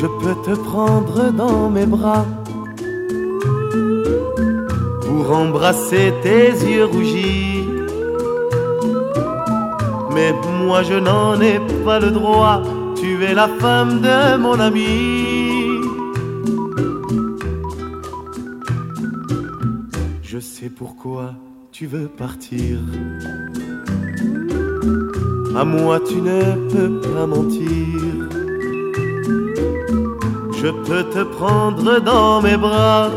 Je peux te prendre dans mes bras pour embrasser tes yeux rougis. Mais moi je n'en ai pas le droit, tu es la femme de mon ami. Je sais pourquoi tu veux partir. À moi tu ne peux pas mentir. Je peux te prendre dans mes bras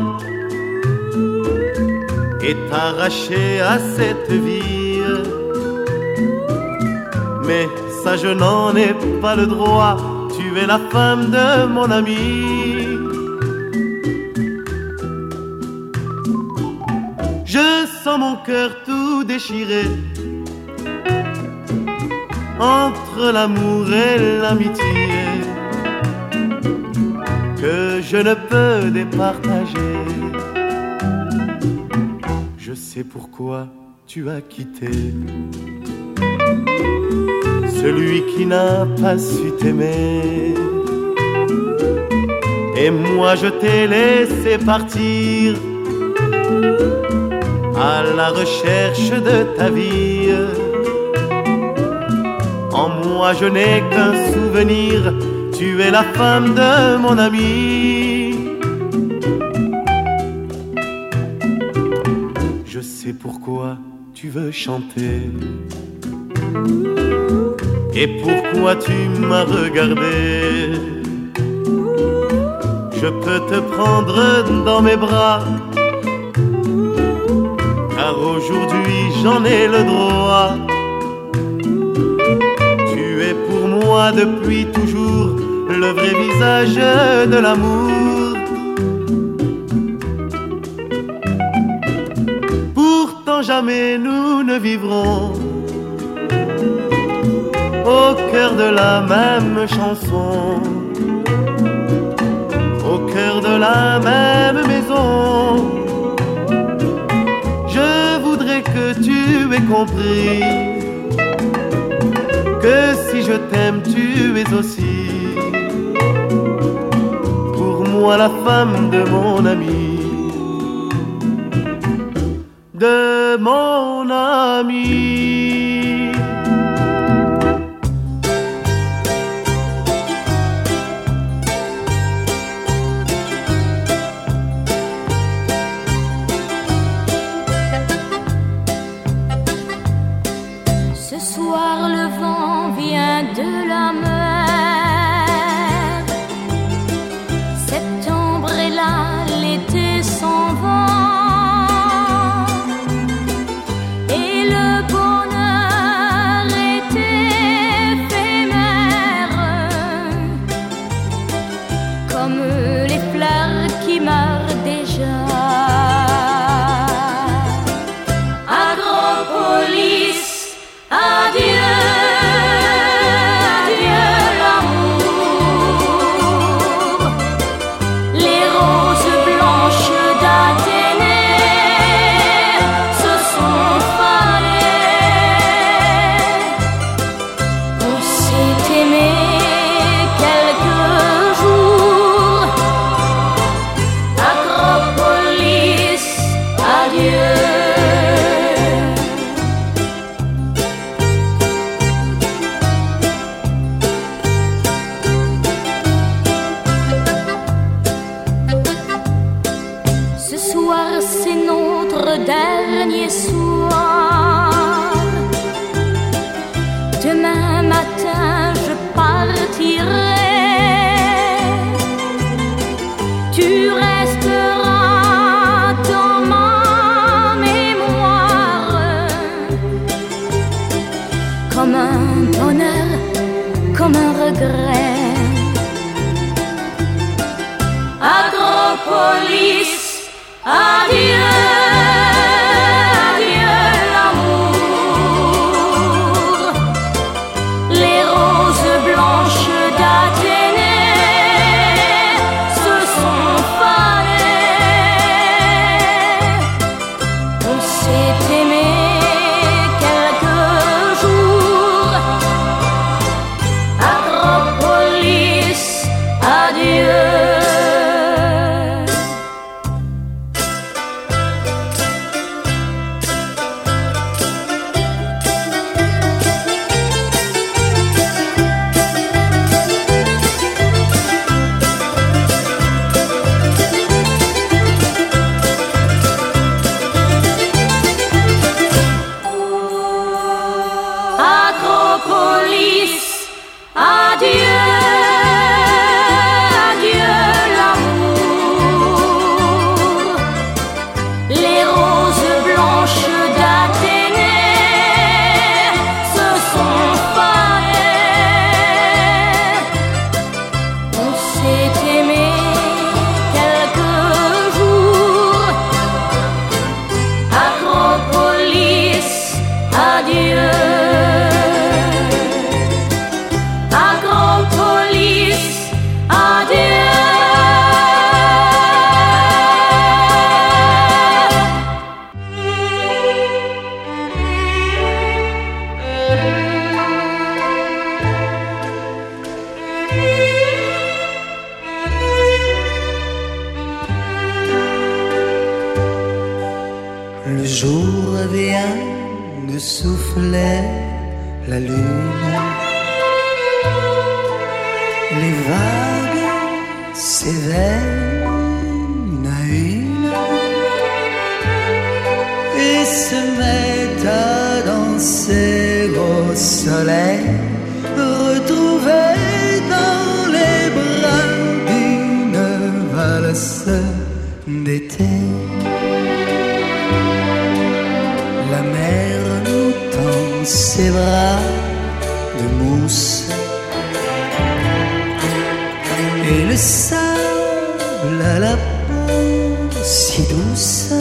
et t'arracher à cette vie. Mais ça je n'en ai pas le droit, tu es la femme de mon ami. Je sens mon cœur tout déchiré entre l'amour et l'amitié que je ne peux départager. Je sais pourquoi tu as quitté celui qui n'a pas su t'aimer. Et moi je t'ai laissé partir à la recherche de ta vie. En moi je n'ai qu'un souvenir, tu es la femme de mon ami. Je sais pourquoi tu veux chanter. Et pourquoi tu m'as regardé Je peux te prendre dans mes bras Car aujourd'hui j'en ai le droit depuis toujours le vrai visage de l'amour. Pourtant jamais nous ne vivrons au cœur de la même chanson, au cœur de la même maison. Je voudrais que tu aies compris que si je t'aime, tu es aussi pour moi la femme de mon ami, de mon ami. Ses bras de mousse et le sable à la peau si douce.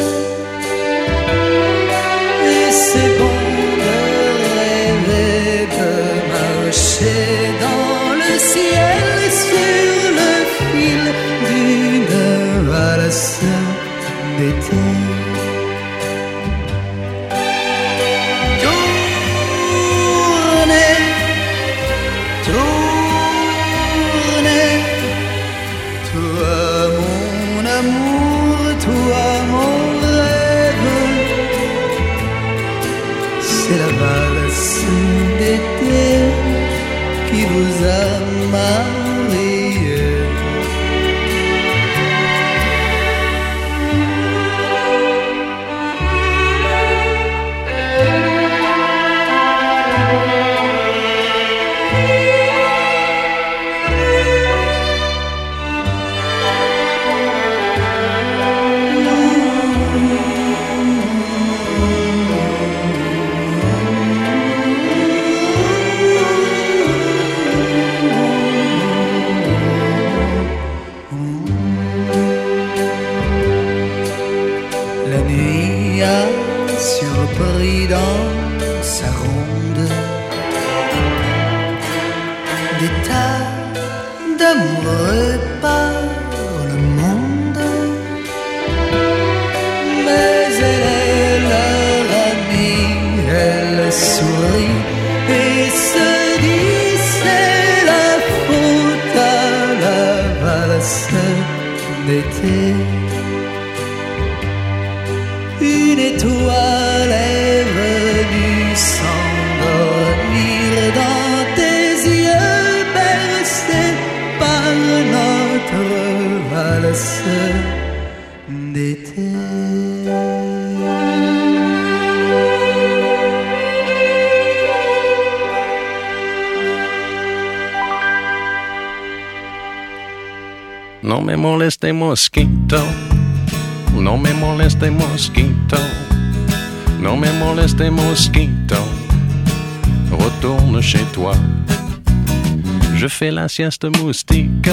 Sieste moustique,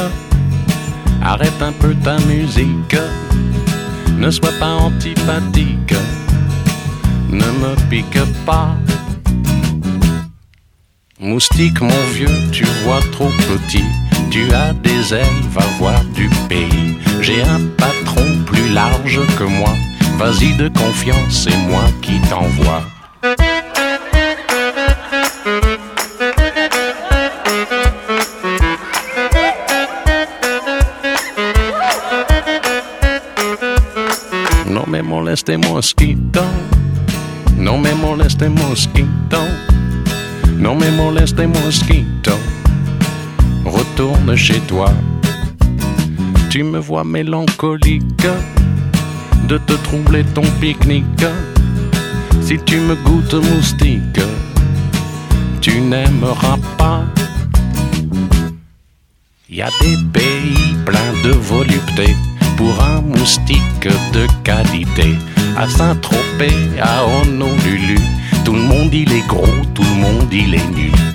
arrête un peu ta musique, ne sois pas antipathique, ne me pique pas. Moustique, mon vieux, tu vois trop petit. Tu as des ailes, va voir du pays. J'ai un patron plus large que moi. Vas-y de confiance, c'est moi qui t'envoie. Moleste mosquito, no me moleste mosquito, no me moleste mosquito. Retourne chez toi. Tu me vois mélancolique de te troubler ton pique-nique. Si tu me goûtes moustique, tu n'aimeras pas. Y a des pays pleins de volupté pour un moustique de qualité. À Saint-Tropez, à Honolulu, tout le monde il est gros, tout le monde il est nu.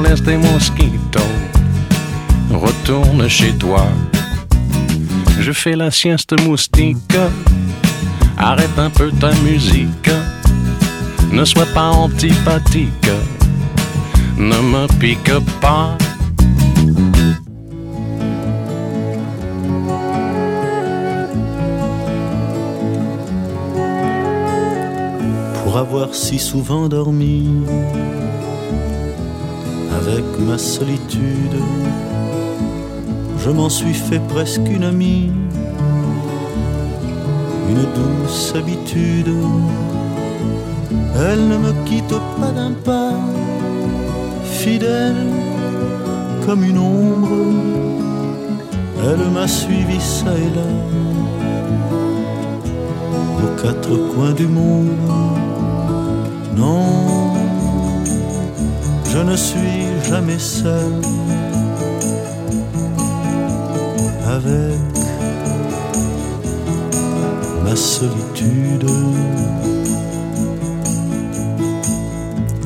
No me moleste mosquito. Retourne chez toi. je fais la sieste moustique. Arrête un peu ta musique, ne sois pas antipathique, ne me pique pas. Pour avoir si souvent dormi ma solitude, je m'en suis fait presque une amie, une douce habitude. Elle ne me quitte pas d'un pas, fidèle comme une ombre. Elle m'a suivi ça et là, aux quatre coins du monde. Non, je ne suis jamais seul avec ma solitude.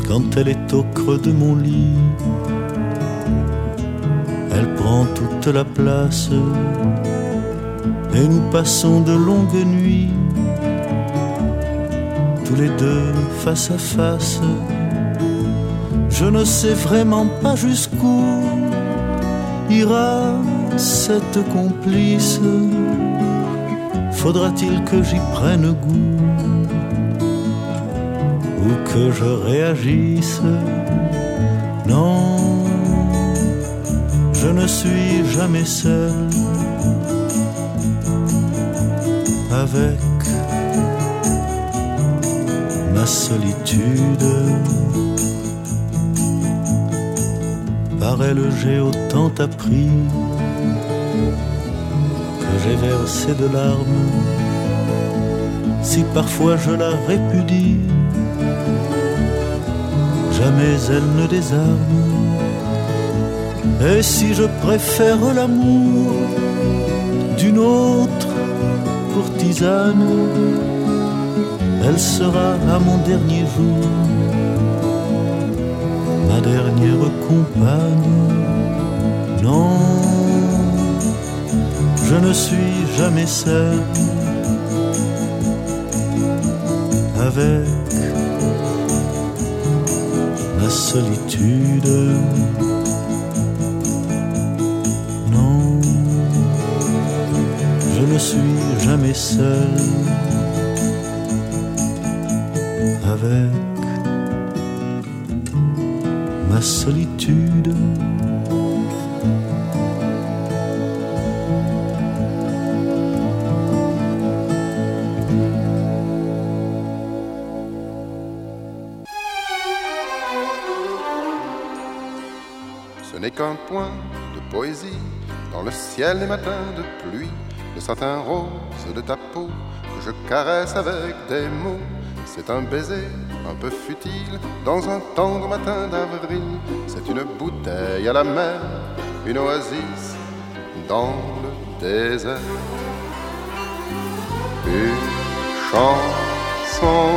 Quand elle est au creux de mon lit, elle prend toute la place et nous passons de longues nuits, tous les deux face à face. Je ne sais vraiment pas jusqu'où ira cette complice. Faudra-t-il que j'y prenne goût Ou que je réagisse? Non, je ne suis jamais seul Avec ma solitude Par elle j'ai autant appris j'ai versé de larmes. Si parfois je la répudie, jamais elle ne désarme. Et si je préfère l'amour d'une autre courtisane, elle sera à mon dernier jour ma dernière compagne. Non je ne suis jamais seul avec la solitude. Non, je ne suis jamais seul avec solitude. qu'un point de poésie dans le ciel des matins de pluie, le satin rose de ta peau que je caresse avec des mots. C'est un baiser un peu futile dans un tendre matin d'avril. C'est une bouteille à la mer, une oasis dans le désert. Une chanson,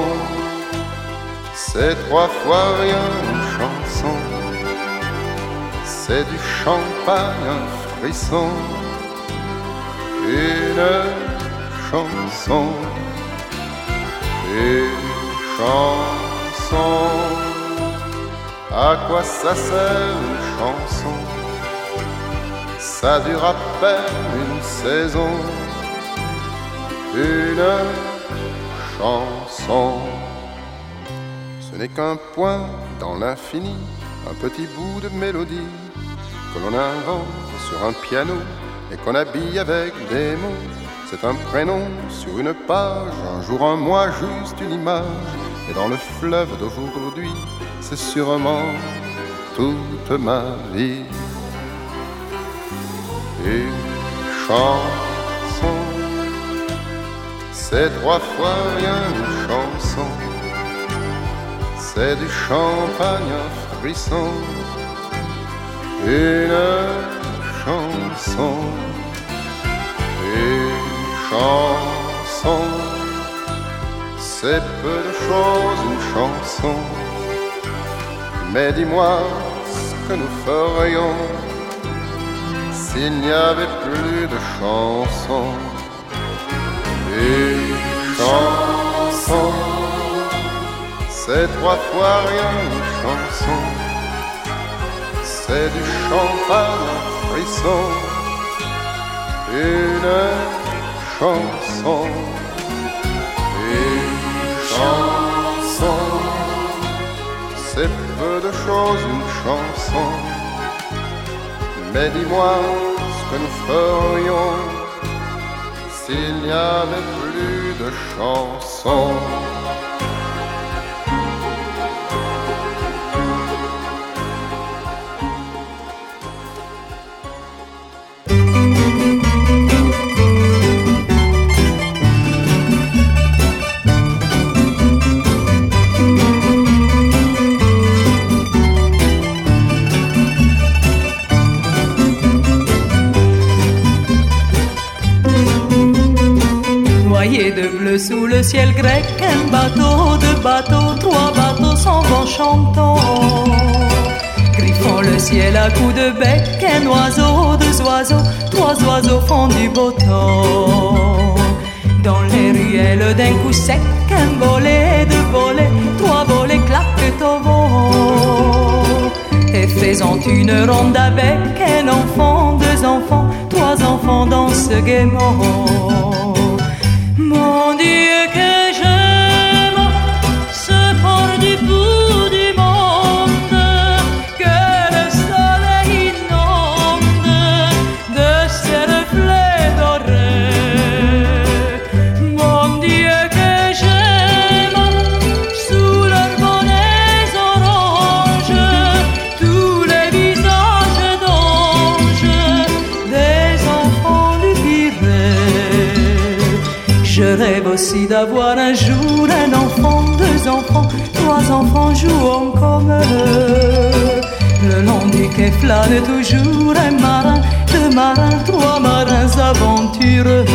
c'est trois fois rien, une chanson c'est du champagne, un frisson, une chanson, une chanson. À quoi ça sert une chanson? Ça dure à peine une saison, une chanson. Ce n'est qu'un point dans l'infini, un petit bout de mélodie que l'on invente sur un piano et qu'on habille avec des mots. C'est un prénom sur une page, un jour, un mois, juste une image. Et dans le fleuve d'aujourd'hui, c'est sûrement toute ma vie. Une chanson, c'est trois fois rien une chanson. C'est du champagne, frisson une chanson, une chanson, c'est peu de choses une chanson, mais dis-moi ce que nous ferions s'il n'y avait plus de chansons. Et chansons, c'est trois fois rien une chanson. C'est du champagne frisson, une chanson. De choses une chanson. Mais dis-moi ce que nous ferions s'il n'y avait plus de chansons. Le ciel grec, un bateau, deux bateaux, trois bateaux s'en vont chantant. Griffant le ciel à coups de bec, un oiseau, deux oiseaux, trois oiseaux font du beau temps. Dans les ruelles d'un coup sec, un volet, deux volets, trois volets claquent au vent. Et faisant une ronde avec un enfant, deux enfants, trois enfants dansent gaiement. Aussi d'avoir un jour un enfant, deux enfants, trois enfants jouant comme eux. Le long du quai flâne toujours un marin, deux marins, trois marins aventureux.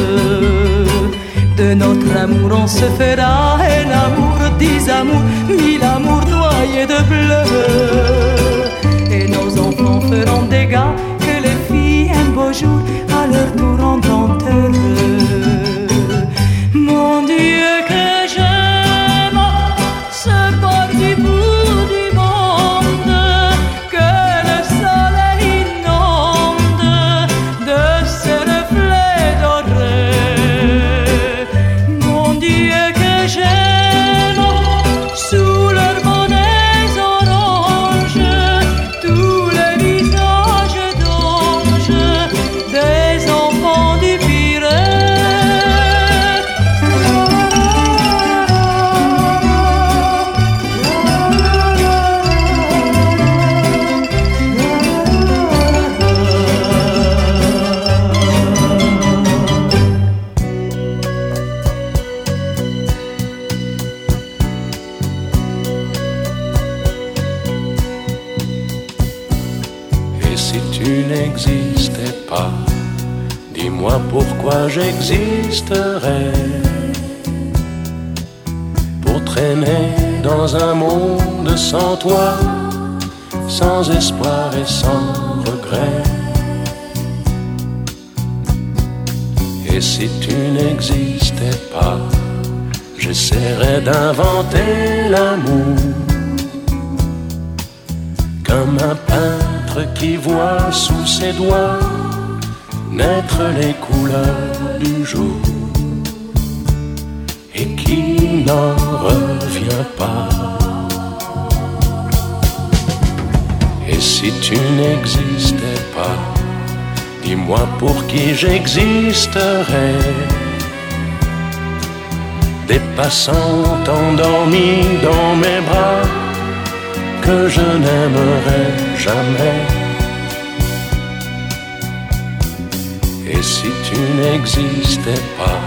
De notre amour on se fera un amour, dix amours, mille amours noyés de bleu. Et nos enfants feront dis-moi pour qui j'existerais. Des passants endormis dans mes bras que je n'aimerai jamais. Et si tu n'existais pas,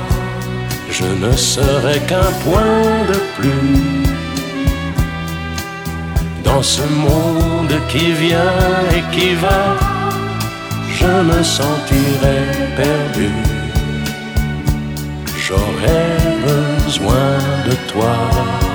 je ne serais qu'un point de plus dans ce monde qui vient et qui va. Je me sentirais perdu. J'aurais besoin de toi.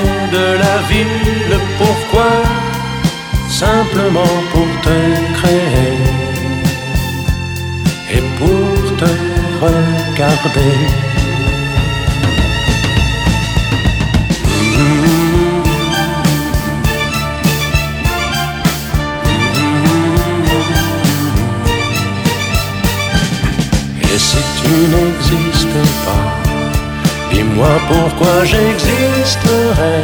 de la vie, le pourquoi, simplement pour te créer et pour te regarder. Et si tu n'existes pas, dis-moi pourquoi j'existerais.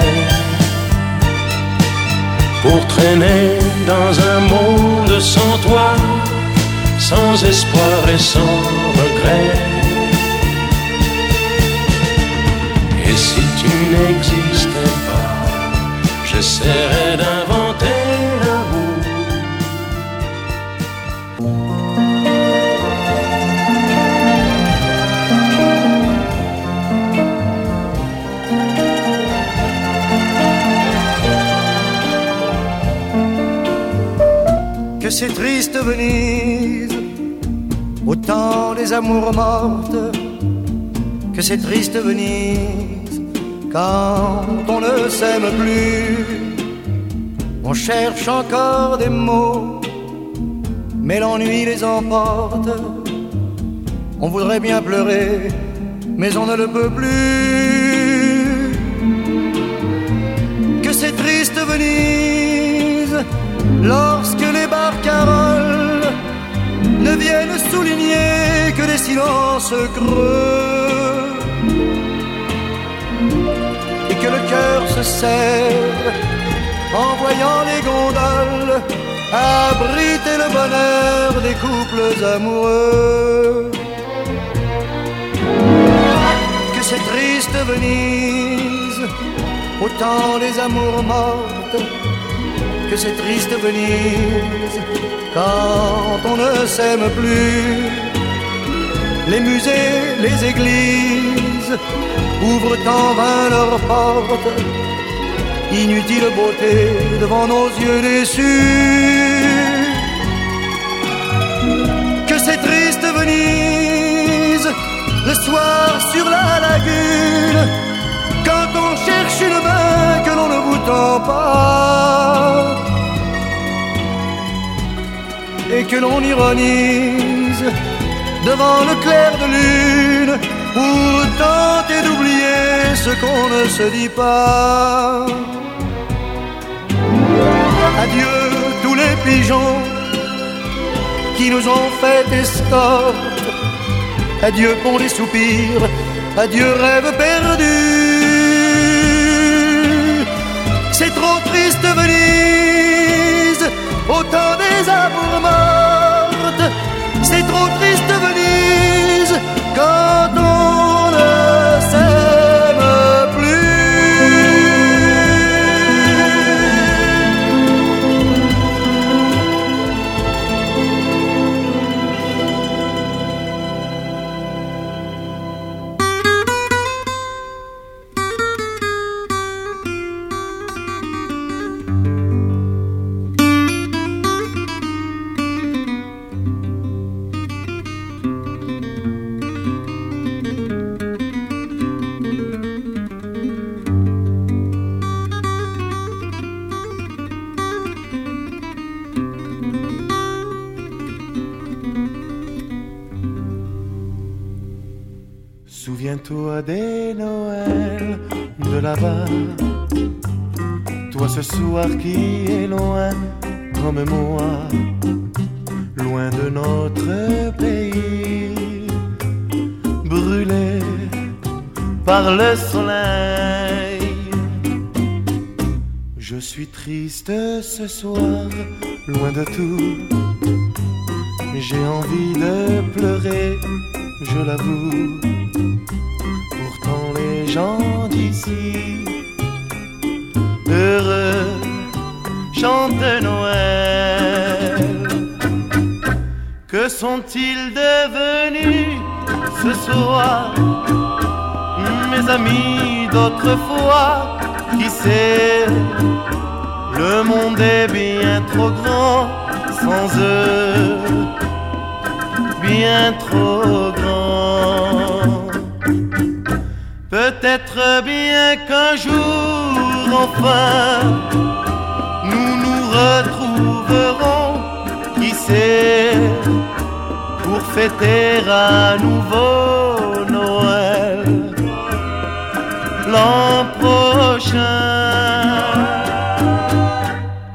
Pour traîner dans un monde sans toi, sans espoir et sans regret. Et si tu n'existais pas, j'essaierais d'inventer c'est triste Venise, au temps des amours mortes, que c'est triste Venise, quand on ne s'aime plus, on cherche encore des mots, mais l'ennui les emporte, on voudrait bien pleurer, mais on ne le peut plus, que c'est triste Venise, ne viennent souligner que des silences creux et que le cœur se serre en voyant les gondoles abriter le bonheur des couples amoureux. Que c'est triste Venise, au temps des amours mortes que c'est triste Venise quand on ne s'aime plus. Les musées, les églises ouvrent en vain leurs portes. Inutile beauté devant nos yeux déçus. Que c'est triste Venise le soir sur la lagune quand on cherche une main que l'on ne vous tend pas et que l'on ironise devant le clair de lune pour tenter d'oublier ce qu'on ne se dit pas. Adieu tous les pigeons qui nous ont fait escorte. Adieu pour les soupirs, adieu rêve perdu. Temps des le soleil. Je suis triste ce soir, loin de tout. J'ai envie de pleurer, je l'avoue. Pourtant les gens d'ici heureux chantent Noël. Que sont-ils devenus ce soir, mes amis d'autrefois Qui sait, le monde est bien trop grand sans eux, bien trop grand. Peut-être bien qu'un jour enfin nous nous retrouverons, qui sait, pour fêter à nouveau prochain.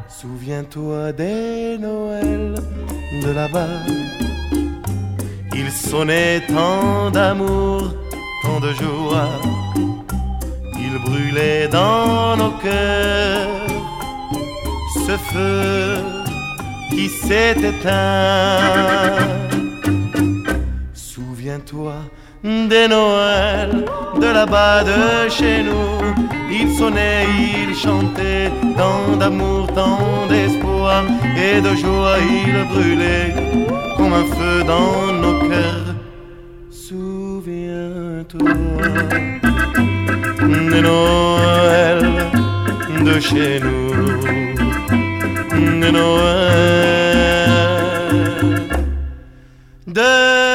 Souviens-toi des Noëls de là-bas, il sonnait tant d'amour tant de joie. Il brûlait dans nos cœurs ce feu qui s'est éteint. Souviens-toi des Noëls de là-bas de chez nous. Il sonnait, il chantait tant d'amour, tant d'espoir et de joie. Il brûlait comme un feu dans nos cœurs souviens-toi de Noël de chez nous, de Noël de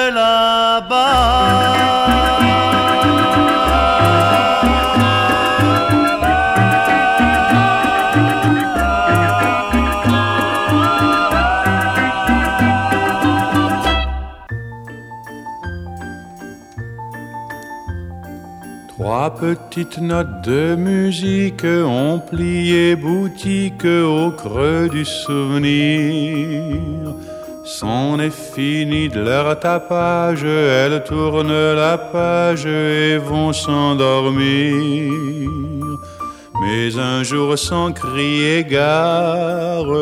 Trois petites notes de musique ont plié boutique au creux du souvenir. C'en est fini de leur tapage, elles tournent la page et vont s'endormir. Mais un jour sans crier gare,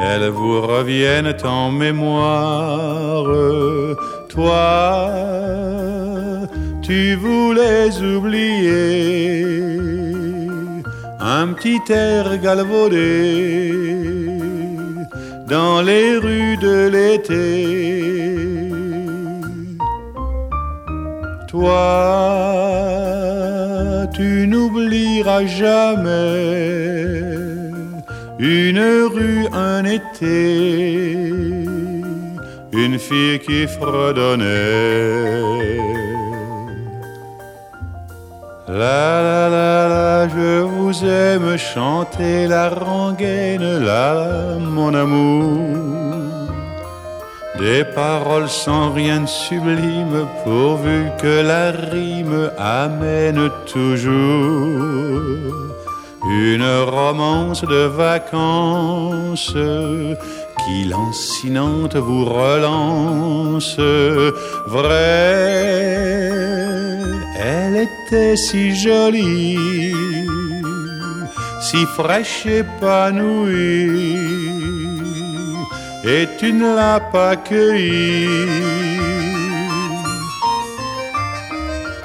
elles vous reviennent en mémoire. Toi, tu voulais oublier un petit air galvaudé dans les rues de l'été. Toi, tu n'oublieras jamais une rue, un été, une fille qui fredonnait. La la la la, je vous aime chanter la rengaine, là, mon amour. Des paroles sans rien de sublime, pourvu que la rime amène toujours une romance de vacances qui lancinante vous relance. Vrai, elle était si jolie, si fraîche épanouie, et tu ne l'as pas cueillie.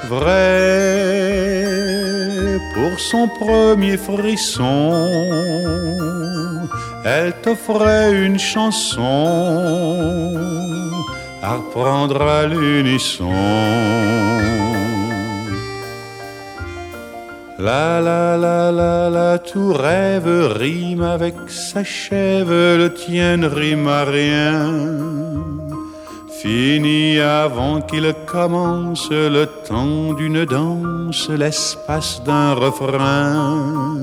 Vrai, pour son premier frisson, elle t'offrait une chanson à reprendre à l'unisson. La la la la la, tout rêve rime avec s'achève, le tien ne rime à rien. Fini avant qu'il commence le temps d'une danse, l'espace d'un refrain.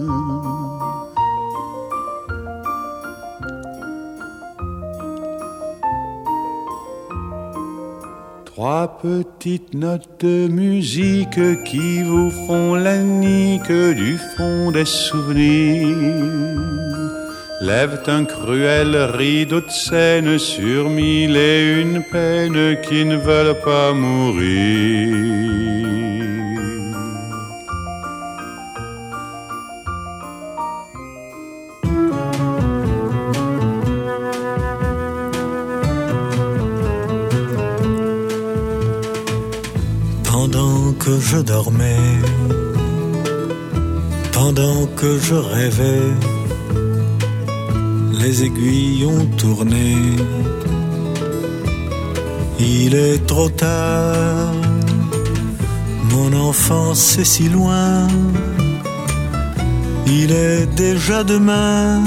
Trois petites notes de musique qui vous font la nique du fond des souvenirs. Lèvent un cruel rideau de scène sur mille et une peine qui ne veulent pas mourir. Je dormais, Pendant que je rêvais, les aiguilles ont tourné. Il est trop tard, mon enfance est si loin. Il est déjà demain,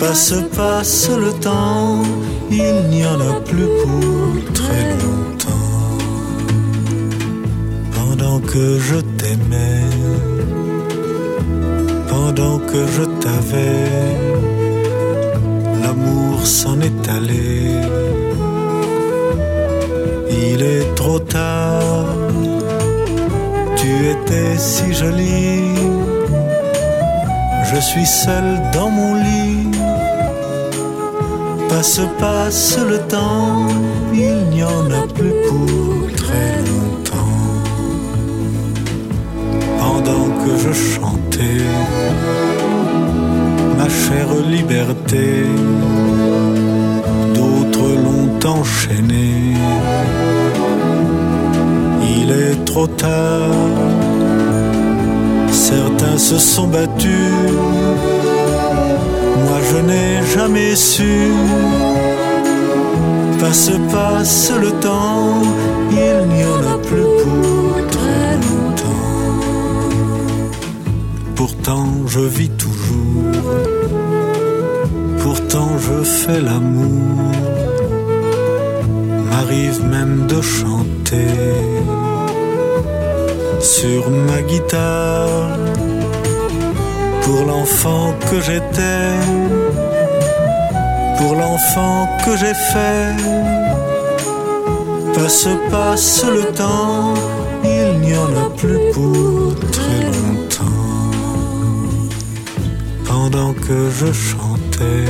passe, passe le temps, il n'y en a plus pour très longtemps. Que je t'aimais, pendant que je t'avais, l'amour s'en est allé. Il est trop tard, tu étais si jolie. Je suis seul dans mon lit. Passe, passe le temps, il n'y en a plus pour je chantais ma chère liberté, d'autres l'ont enchaîné. Il est trop tard, certains se sont battus, moi je n'ai jamais su. Passe, passe le temps, Je vis toujours, pourtant je fais l'amour, m'arrive même de chanter. Sur ma guitare. Pour l'enfant que j'étais, pour l'enfant que j'ai fait. Passe, passe le temps, il n'y en a plus pour très longtemps. Pendant que je chantais,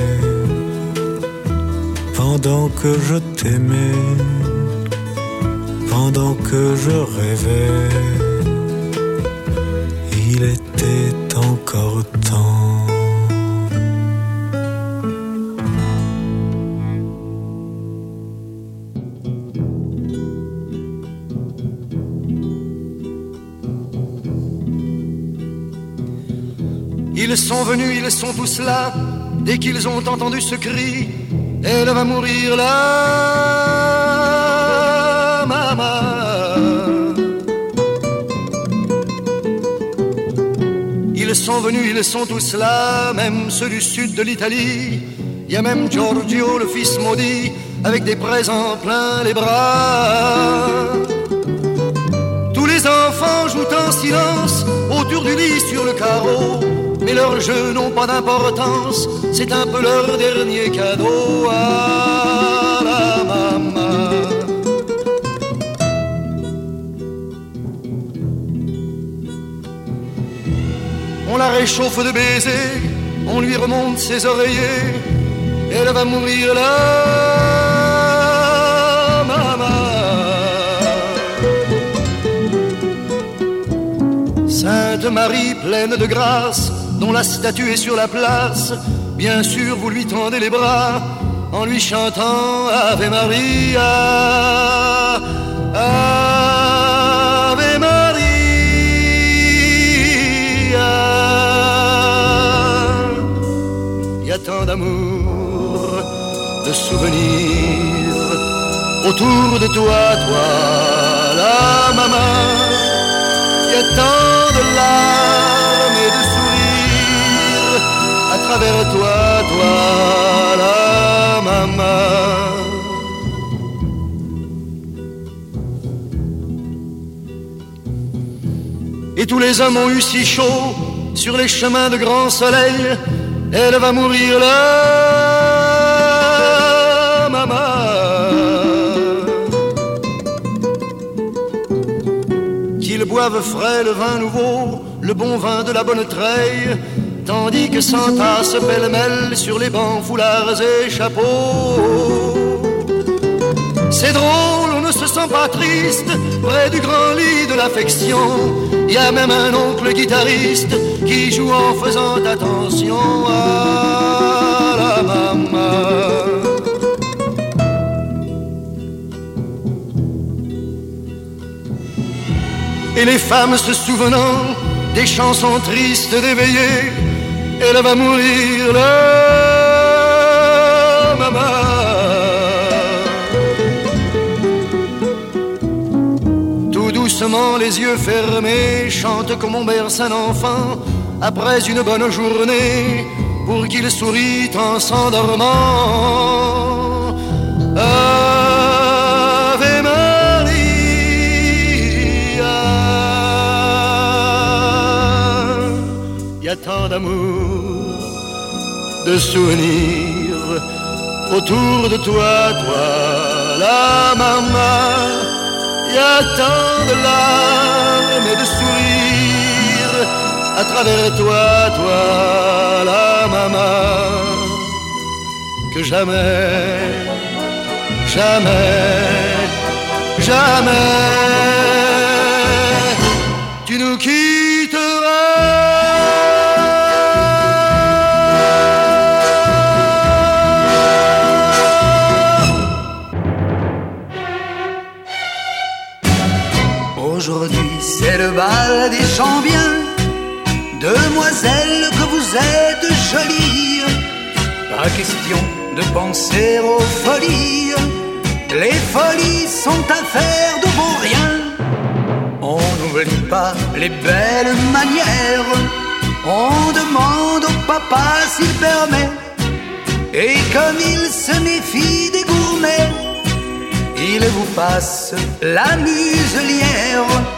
pendant que je t'aimais, pendant que je rêvais venus, ils sont tous là, dès qu'ils ont entendu ce cri, elle va mourir là, maman. Ils sont venus, ils sont tous là, même ceux du sud de l'Italie. Il y a même Giorgio, le fils maudit, avec des présents plein les bras. Tous les enfants jouent en silence autour du lit sur le carreau. Mais leurs jeux n'ont pas d'importance, c'est un peu leur dernier cadeau à la maman. On la réchauffe de baisers, on lui remonte ses oreillers, elle va mourir là, maman. Sainte Marie pleine de grâce, dont la statue est sur la place, bien sûr vous lui tendez les bras en lui chantant Ave Maria. Ave Maria. Il y a tant d'amour, de souvenirs autour de toi, toi, la maman. Il y a tant de larmes travers toi, toi, la maman. Et tous les hommes ont eu si chaud sur les chemins de grand soleil. Elle va mourir là, maman. Qu'ils boivent frais le vin nouveau, le bon vin de la bonne treille, tandis que s'entassent pêle-mêle sur les bancs, foulards et chapeaux. C'est drôle, on ne se sent pas triste près du grand lit de l'affection. Y a même un oncle guitariste qui joue en faisant attention à la maman. Et les femmes se souvenant des chansons tristes d'éveiller. Elle va mourir maman. Tout doucement, les yeux fermés, chante comme on berce un enfant après une bonne journée pour qu'il sourit en s'endormant. Ave de souvenirs autour de toi, toi, la maman. Y a tant de larmes et de sourires à travers toi, toi, la maman, que jamais, jamais, jamais, le bal des champs bien. Demoiselle, que vous êtes jolie. Pas question de penser aux folies. Les folies sont affaires de beau rien. On n'oublie pas les belles manières. On demande au papa s'il permet. Et comme il se méfie des gourmets, il vous passe la muselière.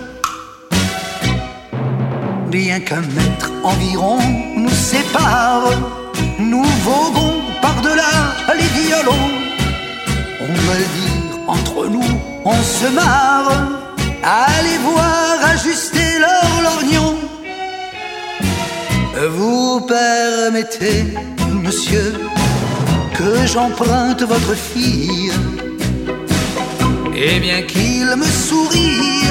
Bien qu'un mètre environ nous sépare, nous voguons par-delà les violons. On le dire entre nous, on se marre. Allez voir ajuster leur lorgnon. Vous permettez, monsieur, que j'emprunte votre fille. Et bien qu'il me sourie,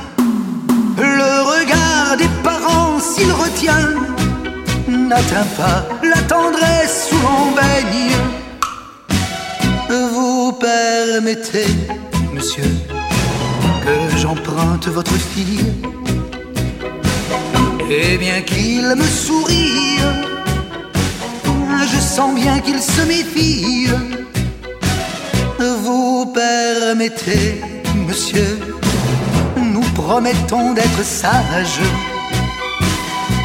Le regard des parents, s'il retient, n'atteint pas la tendresse où l'on baigne. Vous permettez, monsieur, que j'emprunte votre fille. Et bien qu'il me sourie, je sens bien qu'il se méfie. Vous permettez, monsieur, promettons d'être sages,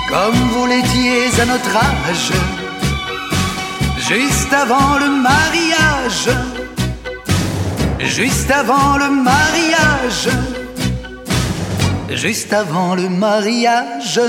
comme vous l'étiez à notre âge, juste avant le mariage, juste avant le mariage, juste avant le mariage.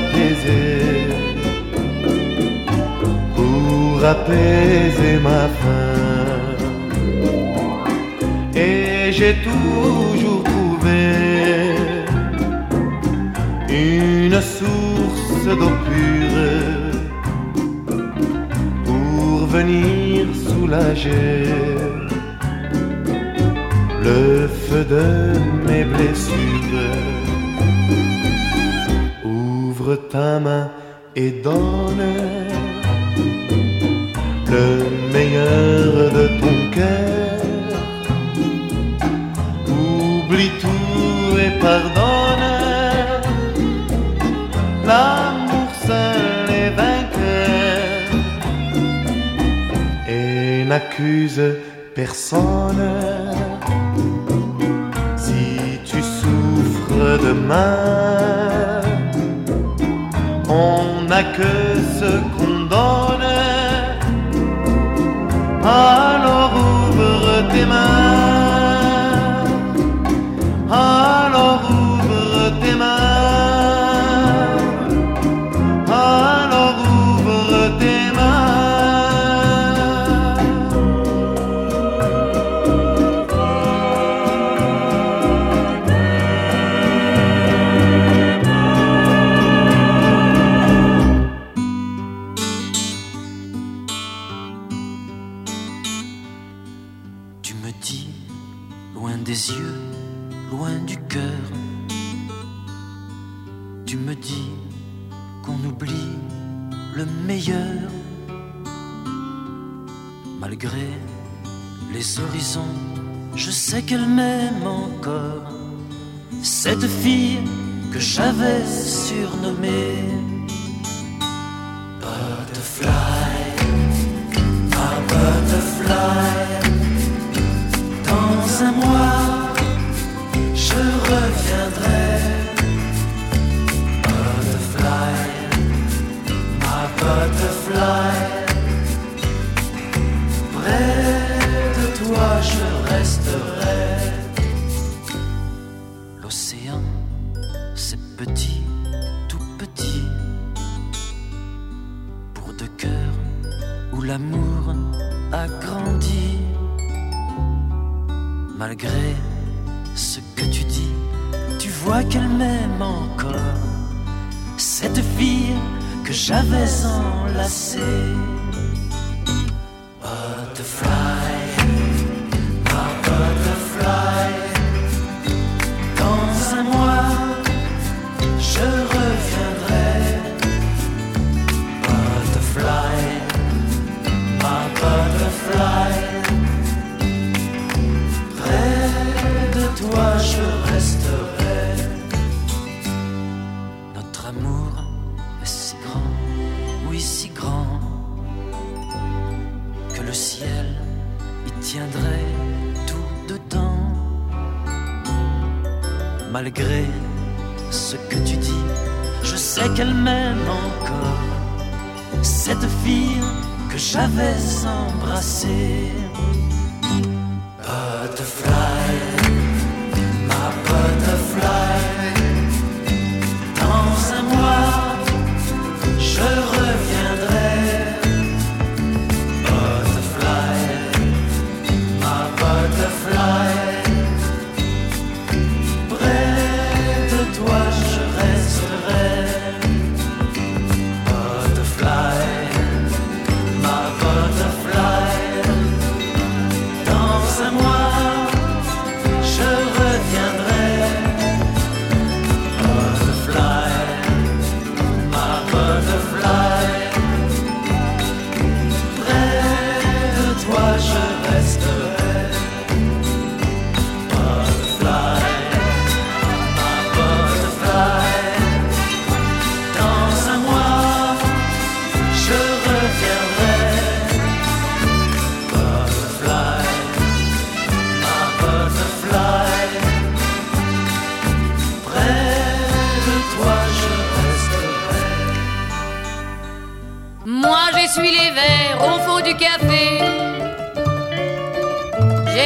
apaiser, pour apaiser ma faim. Et j'ai toujours trouvé une source d'eau pure pour venir soulager le feu de mes blessures. Ouvre ta main et donne le meilleur de ton cœur. Oublie tout et pardonne. L'amour seul est vainqueur et n'accuse personne. Si tu souffres demain, que ce qu'on donne. Alors ouvre tes mains. j'avais surnommé.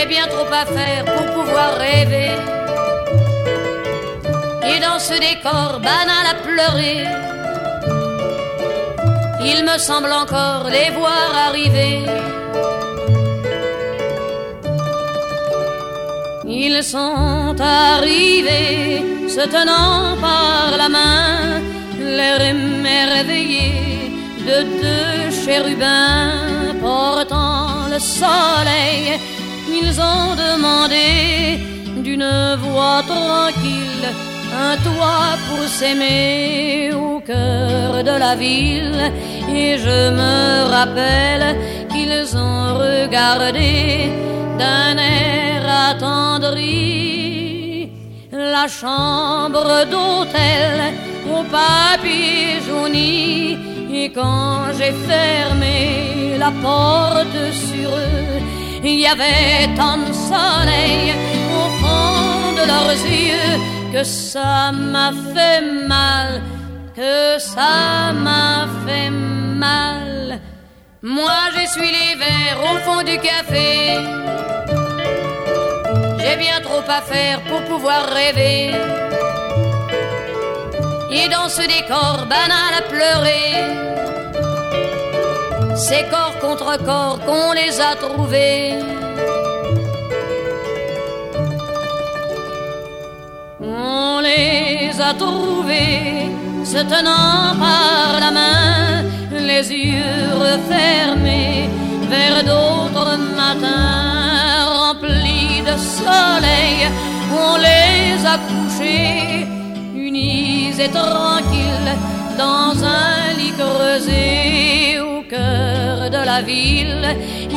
Bien trop à faire pour pouvoir rêver. Et dans ce décor banal à pleurer, il me semble encore les voir arriver. Ils sont arrivés, se tenant par la main, l'air émerveillé de deux chérubins portant le soleil. Ils ont demandé d'une voix tranquille un toit pour s'aimer au cœur de la ville. Et je me rappelle qu'ils ont regardé d'un air attendri la chambre d'hôtel au papier jauni. Et quand j'ai fermé la porte sur eux, il y avait tant de soleil au fond de leurs yeux que ça m'a fait mal, que ça m'a fait mal. Moi j'essuie les verres au fond du café. J'ai bien trop à faire pour pouvoir rêver. Et dans ce décor banal à pleurer, c'est corps contre corps qu'on les a trouvés. On les a trouvés se tenant par la main, les yeux refermés vers d'autres matins remplis de soleil. On les a couchés unis et tranquilles dans un lit creusé cœur de la ville.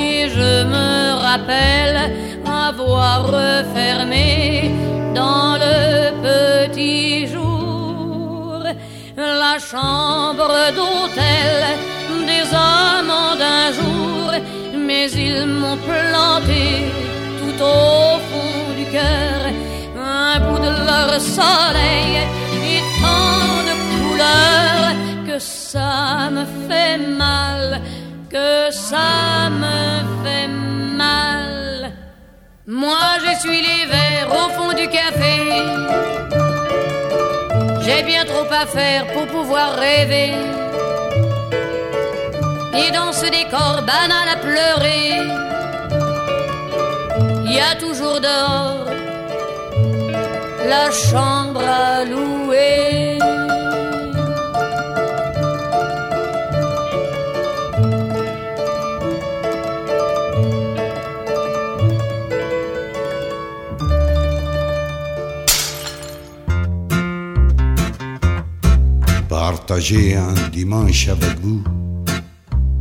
Et je me rappelle avoir refermé dans le petit jour la chambre d'hôtel des amants d'un jour, mais ils m'ont planté tout au fond du cœur un bout de leur soleil et tant de couleurs que ça me fait mal, que ça me fait mal. Moi j'essuie les verres au fond du café. J'ai bien trop à faire pour pouvoir rêver. Et dans ce décor banal à pleurer, il y a toujours dehors la chambre à louer. Partager un dimanche avec vous,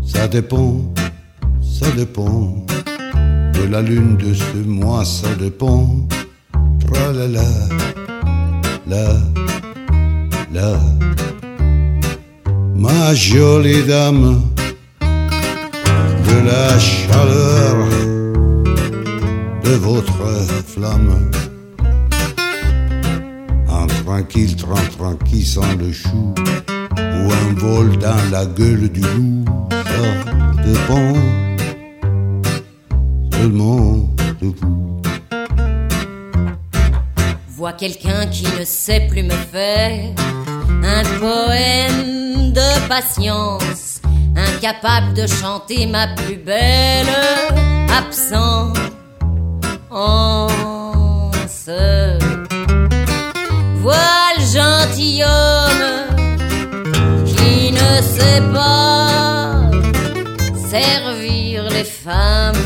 ça dépend, ça dépend de la lune de ce mois, ça dépend. La la, la, la. Ma jolie dame, de la chaleur de votre flamme. Tranquille, train tranquille sans le chou, ou un vol dans la gueule du loup, ça dépend seulement de vous. Vois quelqu'un qui ne sait plus me faire un poème de patience, incapable de chanter ma plus belle absence. Vois le gentilhomme qui ne sait pas servir les femmes.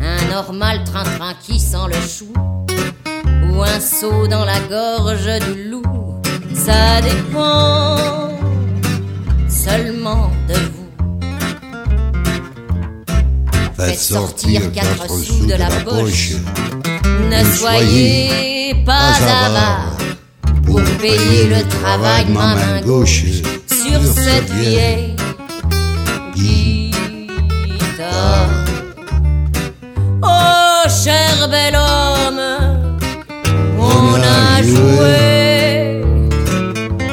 Un normal train-train qui sent le chou ou un saut dans la gorge du loup. Ça dépend seulement de vous. Faites sortir quatre sous de la poche. Ne soyez pas avare pour payer le travail de ma main gauche sur cette vieille guitare. Oh, cher bel homme, on a joué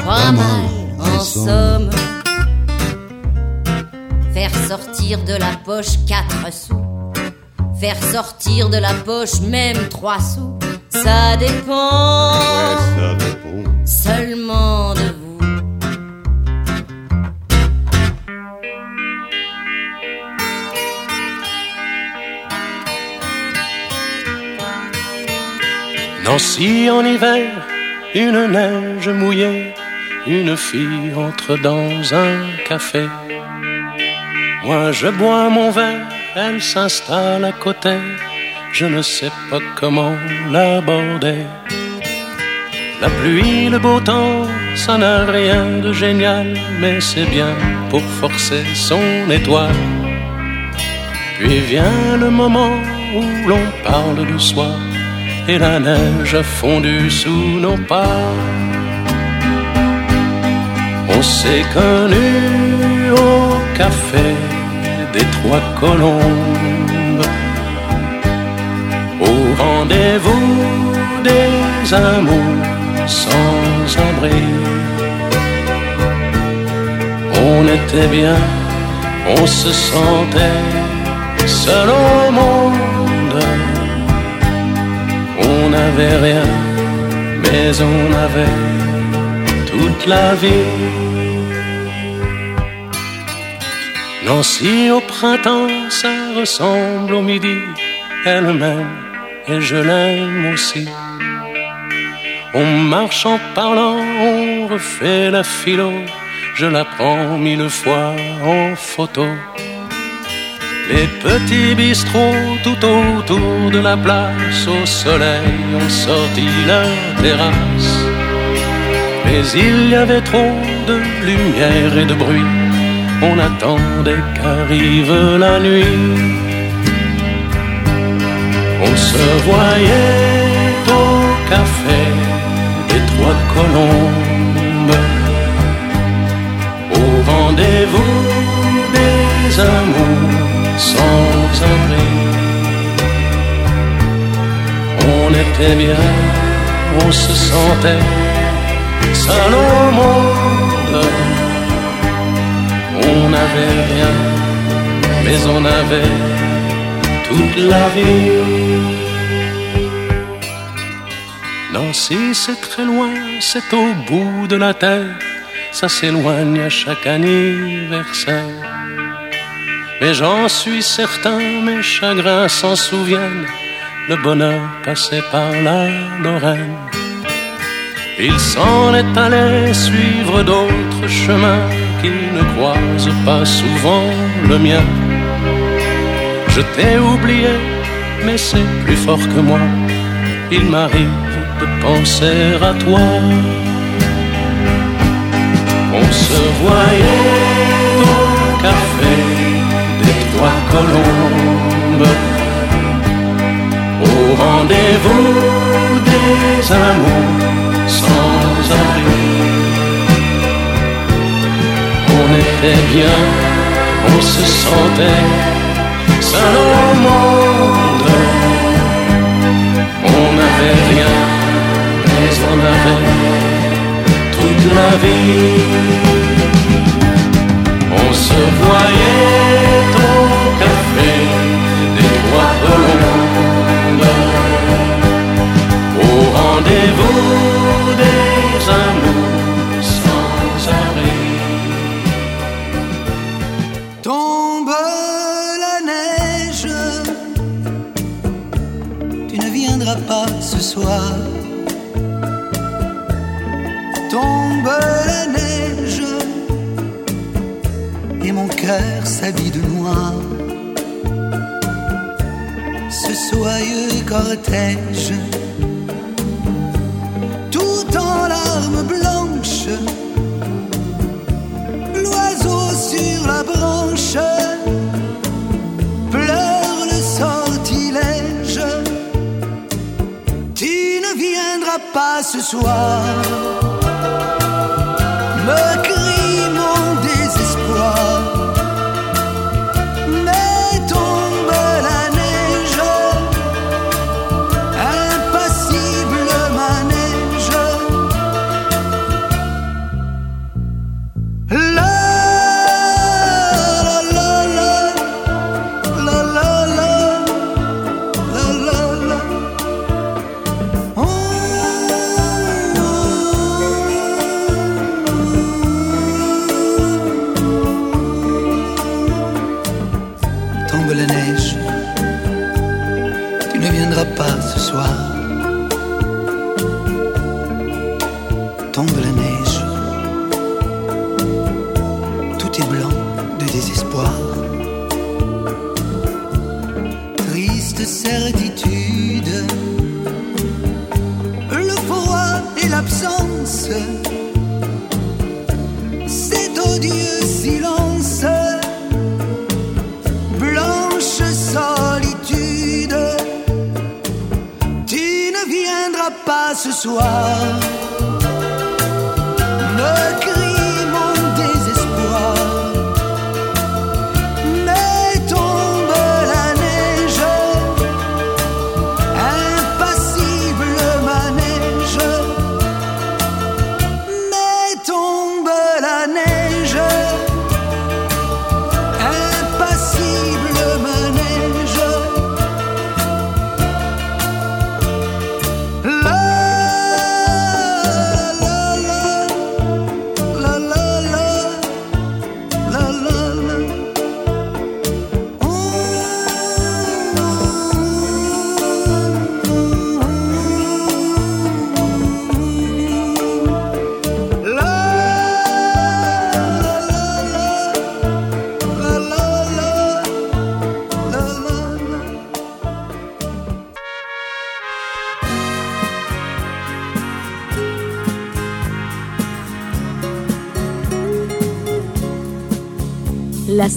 pas mal en somme. sortir de la poche quatre sous. Faire sortir de la poche même trois sous. Ça dépend. ça dépend. Seulement de vous. Nancy en hiver, une neige mouillée, une fille entre dans un café. Moi je bois mon verre, elle s'installe à côté, je ne sais pas comment l'aborder. La pluie, le beau temps, ça n'a rien de génial, mais c'est bien pour forcer son étoile. Puis vient le moment où l'on parle du soir et la neige a fondu sous nos pas. On s'est connus au café des Trois Colombes, au rendez-vous des amours sans abri. On était bien, on se sentait seul au monde. On n'avait rien, mais on avait toute la vie. Nancy au printemps, ça ressemble au midi. Elle m'aime et je l'aime aussi. On marche en parlant, on refait la philo. Je la prends mille fois en photo. Les petits bistrots tout autour de la place au soleil ont sorti leur terrasse. Mais il y avait trop de lumière et de bruit. On attendait qu'arrive la nuit. On se voyait au café des Trois Colombes. Au rendez-vous des amours sans abri. On était bien, on se sentait seul au monde. On n'avait rien, mais on avait toute la vie. Nancy, c'est très loin, c'est au bout de la terre, ça s'éloigne à chaque anniversaire. Mais j'en suis certain, mes chagrins s'en souviennent. Le bonheur passait par la Lorraine. Il s'en est allé suivre d'autres chemins qui ne croisent pas souvent le mien. Je t'ai oublié, mais c'est plus fort que moi. Il m'arrive de penser à toi. On se voyait au café trois colombes au rendez-vous des amours sans On était bien, on se sentait seul au monde. On n'avait rien, mais on avait toute la vie. On se voyait au café des Trois Colombes, au rendez-vous des s'habille de noir. Ce soyeux cortège, tout en larmes blanches, l'oiseau sur la branche pleure le sortilège. Tu ne viendras pas ce soir.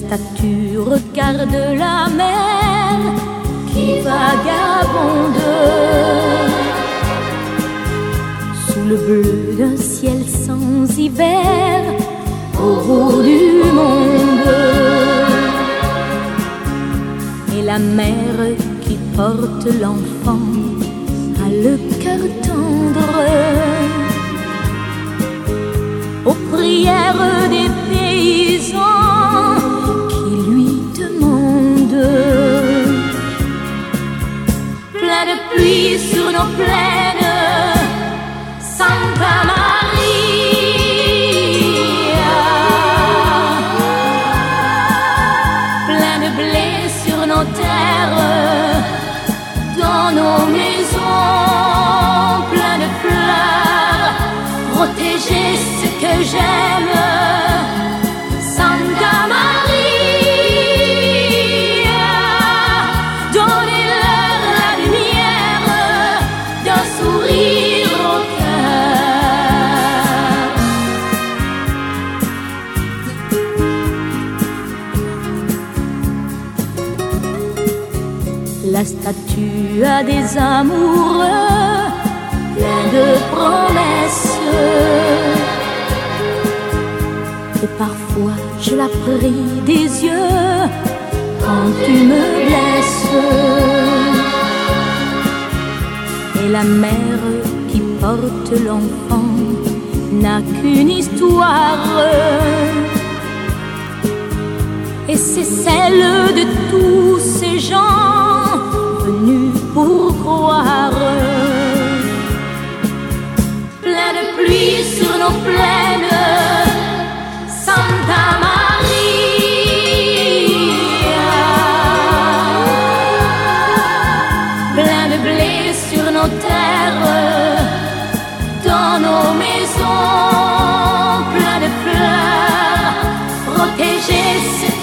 statue, regarde-là des amoureux plein de promesses. Et parfois je la prie des yeux quand tu me blesses. Et la mère qui porte l'enfant n'a qu'une histoire. Et c'est celle de tous ces gens pour croire. Plein de pluie sur nos plaines, Santa Maria. Plein de blé sur nos terres, dans nos maisons, plein de fleurs, protégées.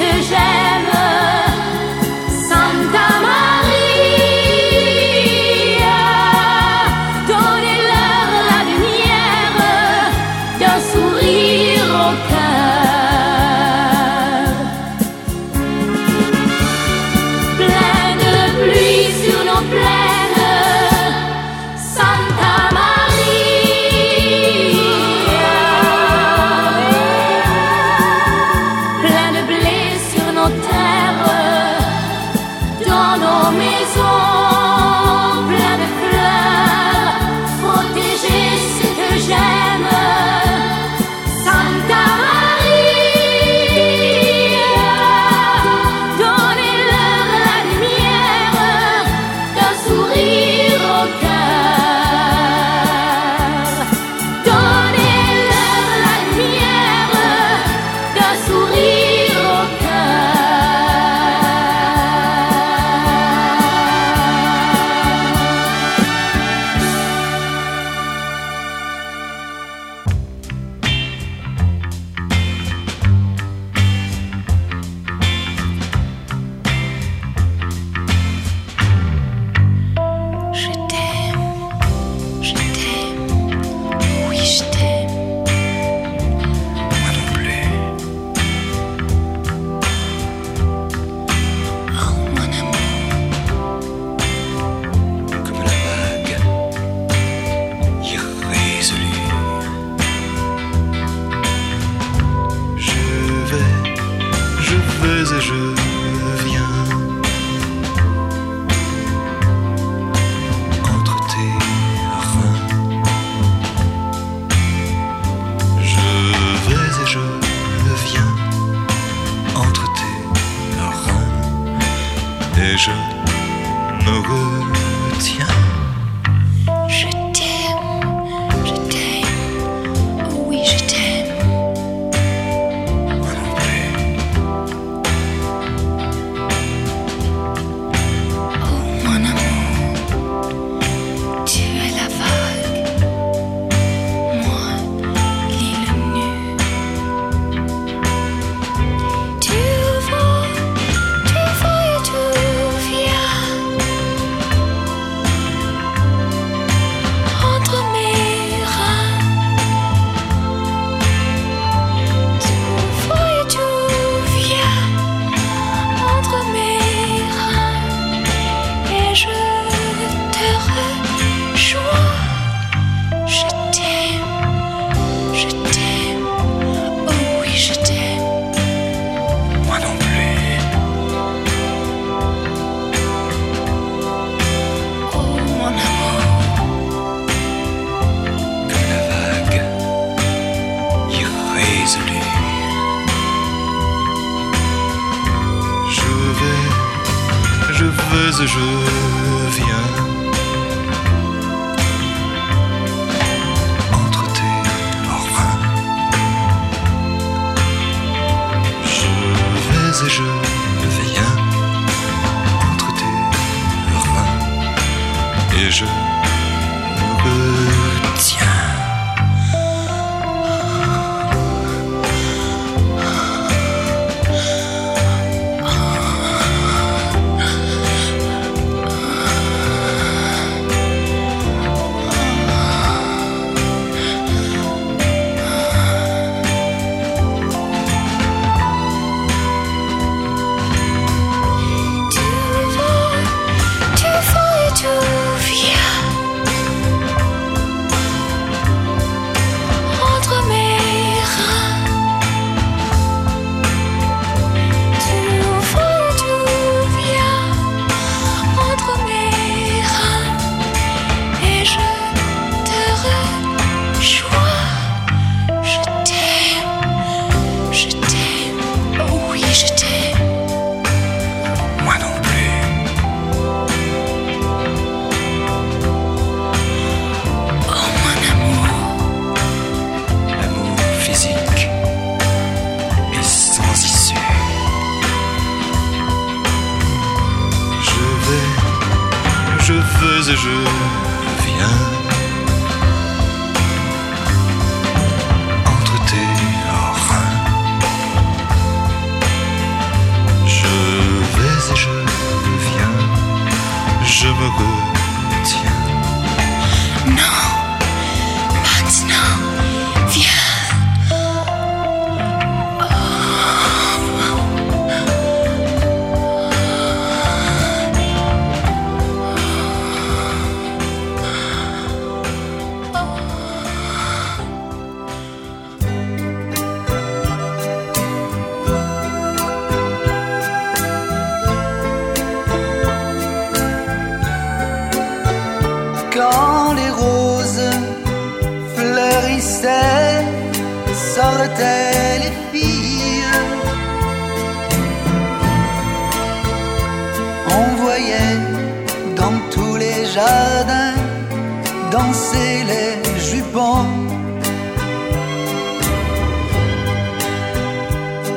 danser les jupons.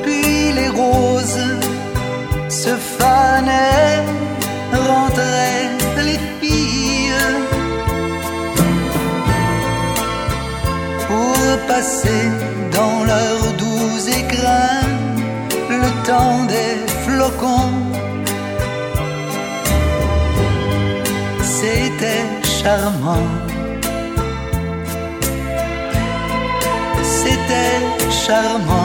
Puis les roses se fanaient, rentraient les filles pour passer dans leurs doux écrins le temps des flocons. C'était charmant. charmant.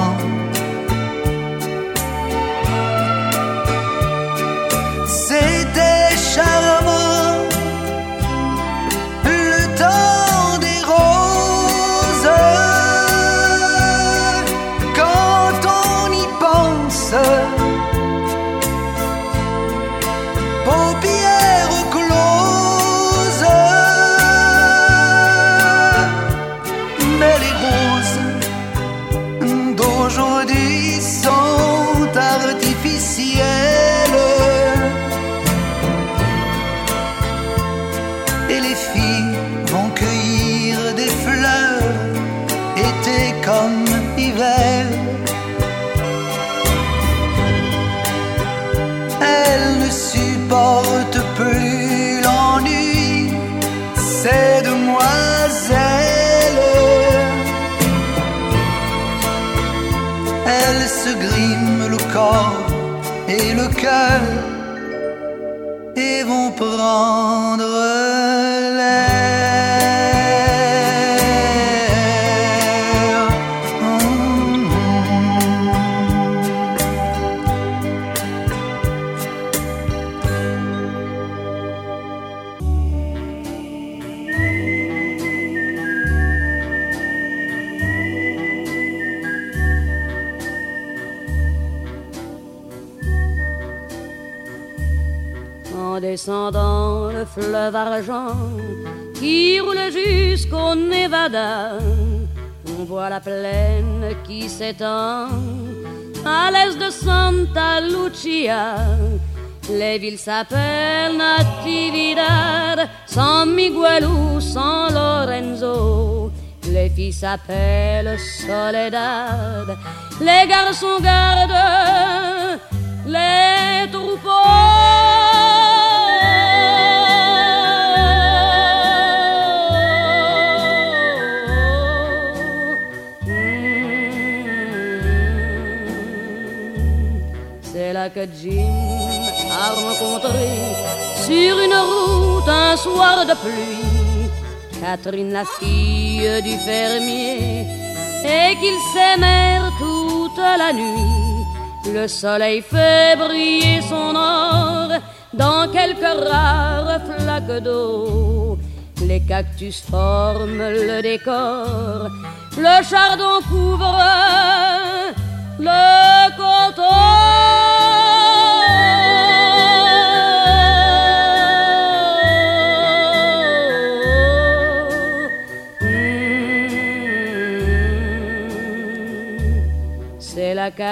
Argent qui roule jusqu'au Nevada, on voit la plaine qui s'étend à l'est de Santa Lucia. Les villes s'appellent Natividad, San Miguel ou San Lorenzo. Les filles s'appellent Soledad, les garçons gardent les troupeaux. Que Jim a rencontré sur une route un soir de pluie Catherine, la fille du fermier, et qu'ils s'aimèrent toute la nuit. Le soleil fait briller son or dans quelques rares flaques d'eau. Les cactus forment le décor, le chardon couvre le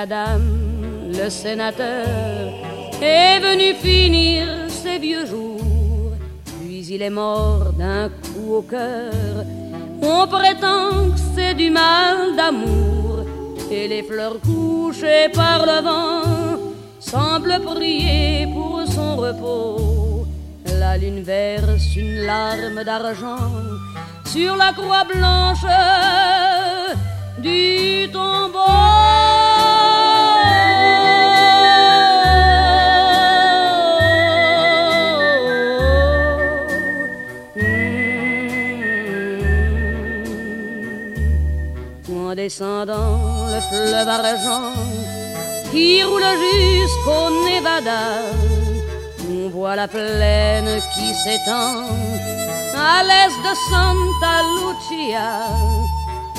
Qu'Adam, le sénateur, est venu finir ses vieux jours. Puis il est mort d'un coup au cœur. On prétend que c'est du mal d'amour. Et les fleurs couchées par le vent semblent prier pour son repos. La lune verse une larme d'argent sur la croix blanche du tombeau. En descendant le fleuve argent qui roule jusqu'au Nevada, on voit la plaine qui s'étend à l'est de Santa Lucia.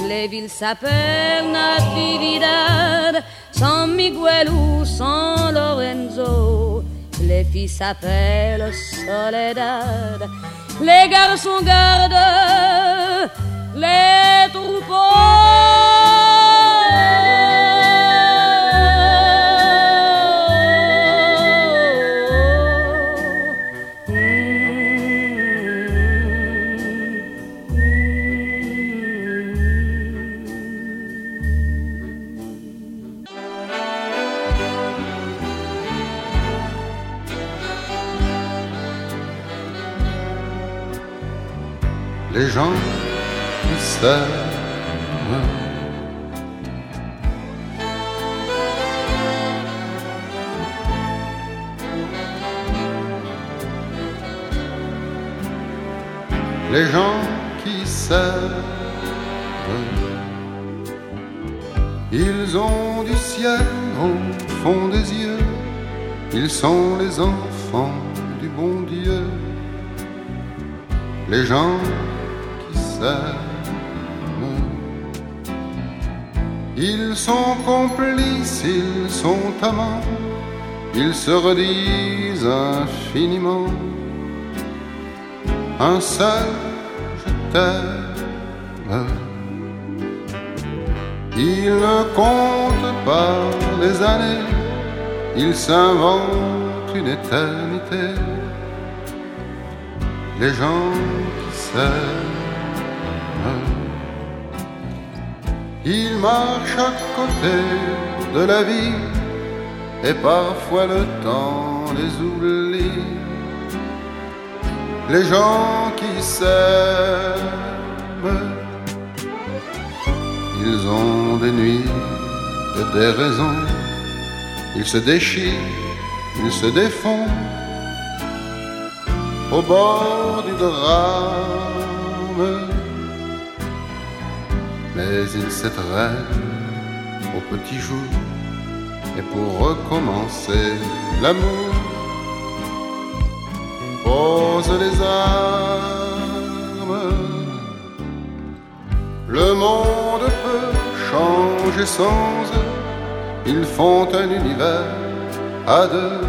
Les villes s'appellent Natividad, San Miguel ou San Lorenzo. Les filles s'appellent Soledad, les garçons gardent les troupeaux. Les gens qui s'aiment, ils ont du ciel au fond des yeux, ils sont les enfants du bon Dieu. Les gens qui s'aiment, ils sont complices, ils sont amants, ils se redisent infiniment. Un seul je t'aime. Il ne compte pas les années, il s'invente une éternité. les gens qui s'aiment. Ils marchent à côté de la vie et parfois le temps les oublie. Les gens qui s'aiment, ils ont des nuits et des raisons. Ils se déchirent, ils se défont au bord du drame. Mais ils s'étreignent au petit jour et pour recommencer l'amour, pose les armes. Le monde peut changer sans eux, ils font un univers à deux.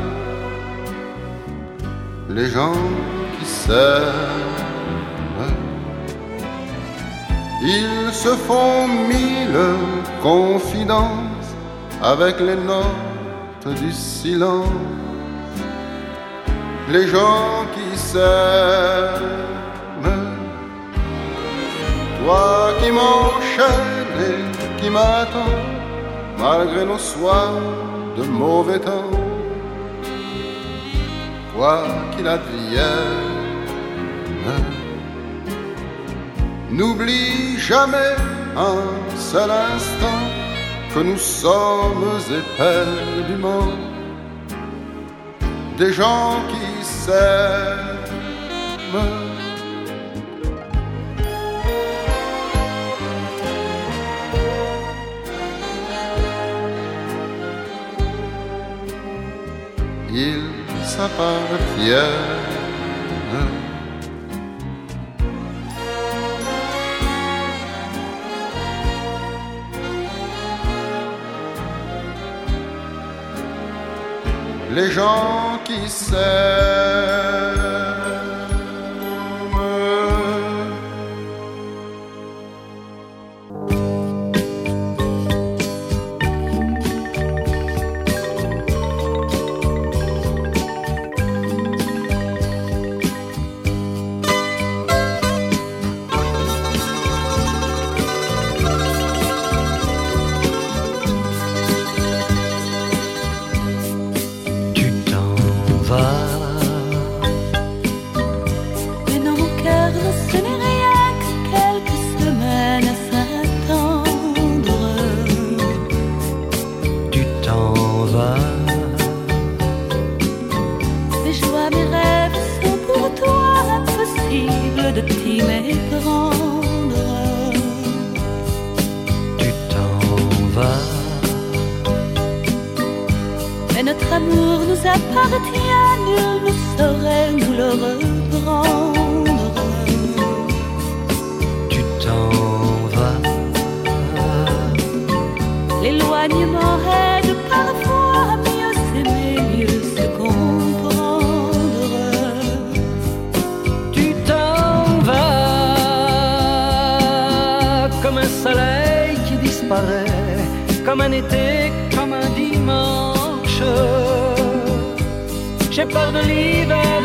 Les gens qui s'aiment, ils se font mille confidences avec les notes du silence. Les gens qui s'aiment, toi qui m'enchaînes et qui m'attends, malgré nos soirs de mauvais temps, quoi qu'il advienne. N'oublie jamais un seul instant que nous sommes éperdument des gens qui s'aiment. Ils s'appartiennent. Les gens qui s'aiment. De t'y méprendre. Tu t'en vas. Mais notre amour nous appartient, nul ne saurait nous le comme un été, comme un dimanche. J'ai peur de l'hiver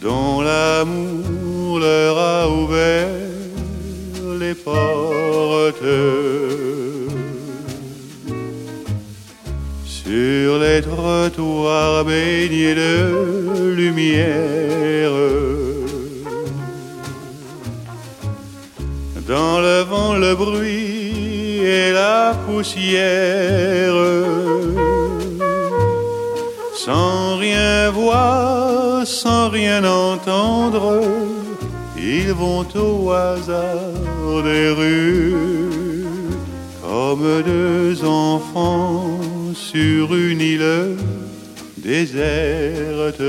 dont l'amour leur a ouvert les portes. Sur les trottoirs baignés de lumière, dans le vent, le bruit et la poussière sans rien voir, sans rien entendre, ils vont au hasard des rues, comme deux enfants sur une île déserte.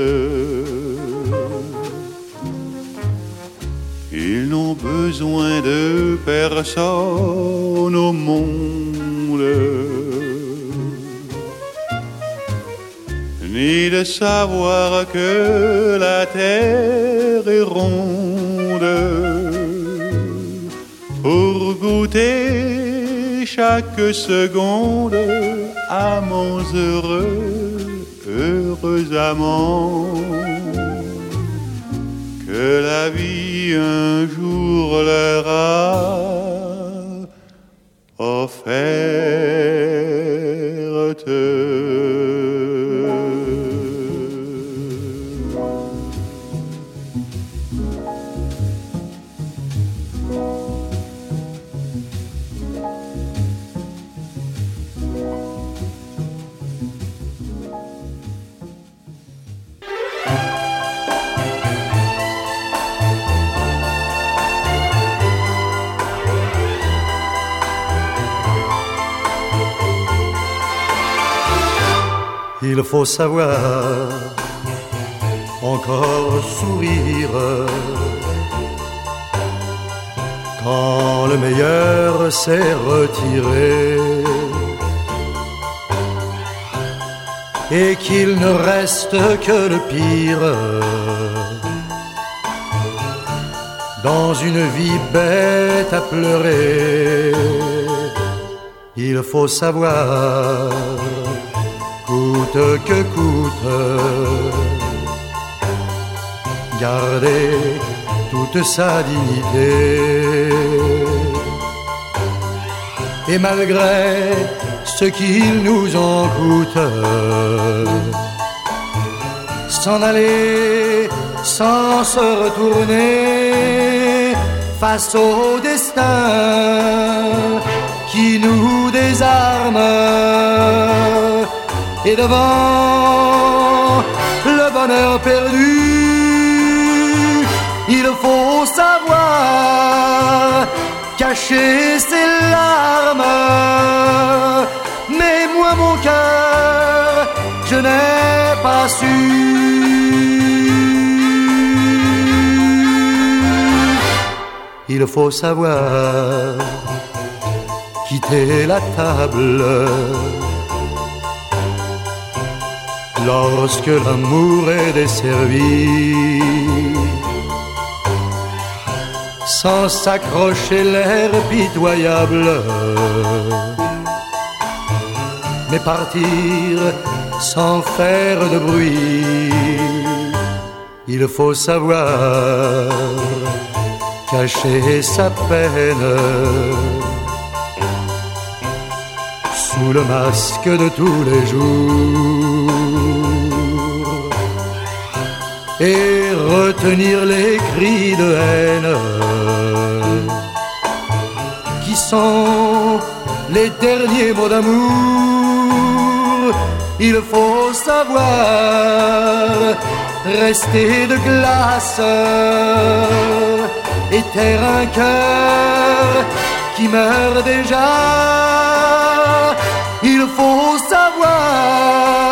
Ils n'ont besoin de personne au monde ni de savoir que la terre est ronde pour goûter chaque seconde amants heureux, heureux amants que la vie un jour leur a offerte. Il faut savoir encore sourire quand le meilleur s'est retiré et qu'il ne reste que le pire dans une vie bête à pleurer. Il faut savoir, que coûte, garder toute sa dignité. Et malgré ce qu'il nous en coûte, s'en aller sans se retourner face au destin qui nous désarme et devant le bonheur perdu, il faut savoir cacher ses larmes. Mais moi, mon cœur, je n'ai pas su. il faut savoir quitter la table lorsque l'amour est desservi sans s'accrocher l'air pitoyable mais partir sans faire de bruit il faut savoir cacher sa peine sous le masque de tous les jours et retenir les cris de haine qui sont les derniers mots d'amour. Il faut savoir rester de glace et taire un cœur qui meurt déjà. Il faut savoir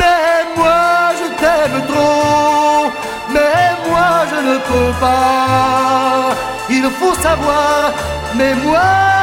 Mais moi je t'aime trop, mais moi je ne peux pas. Il faut savoir, mais moi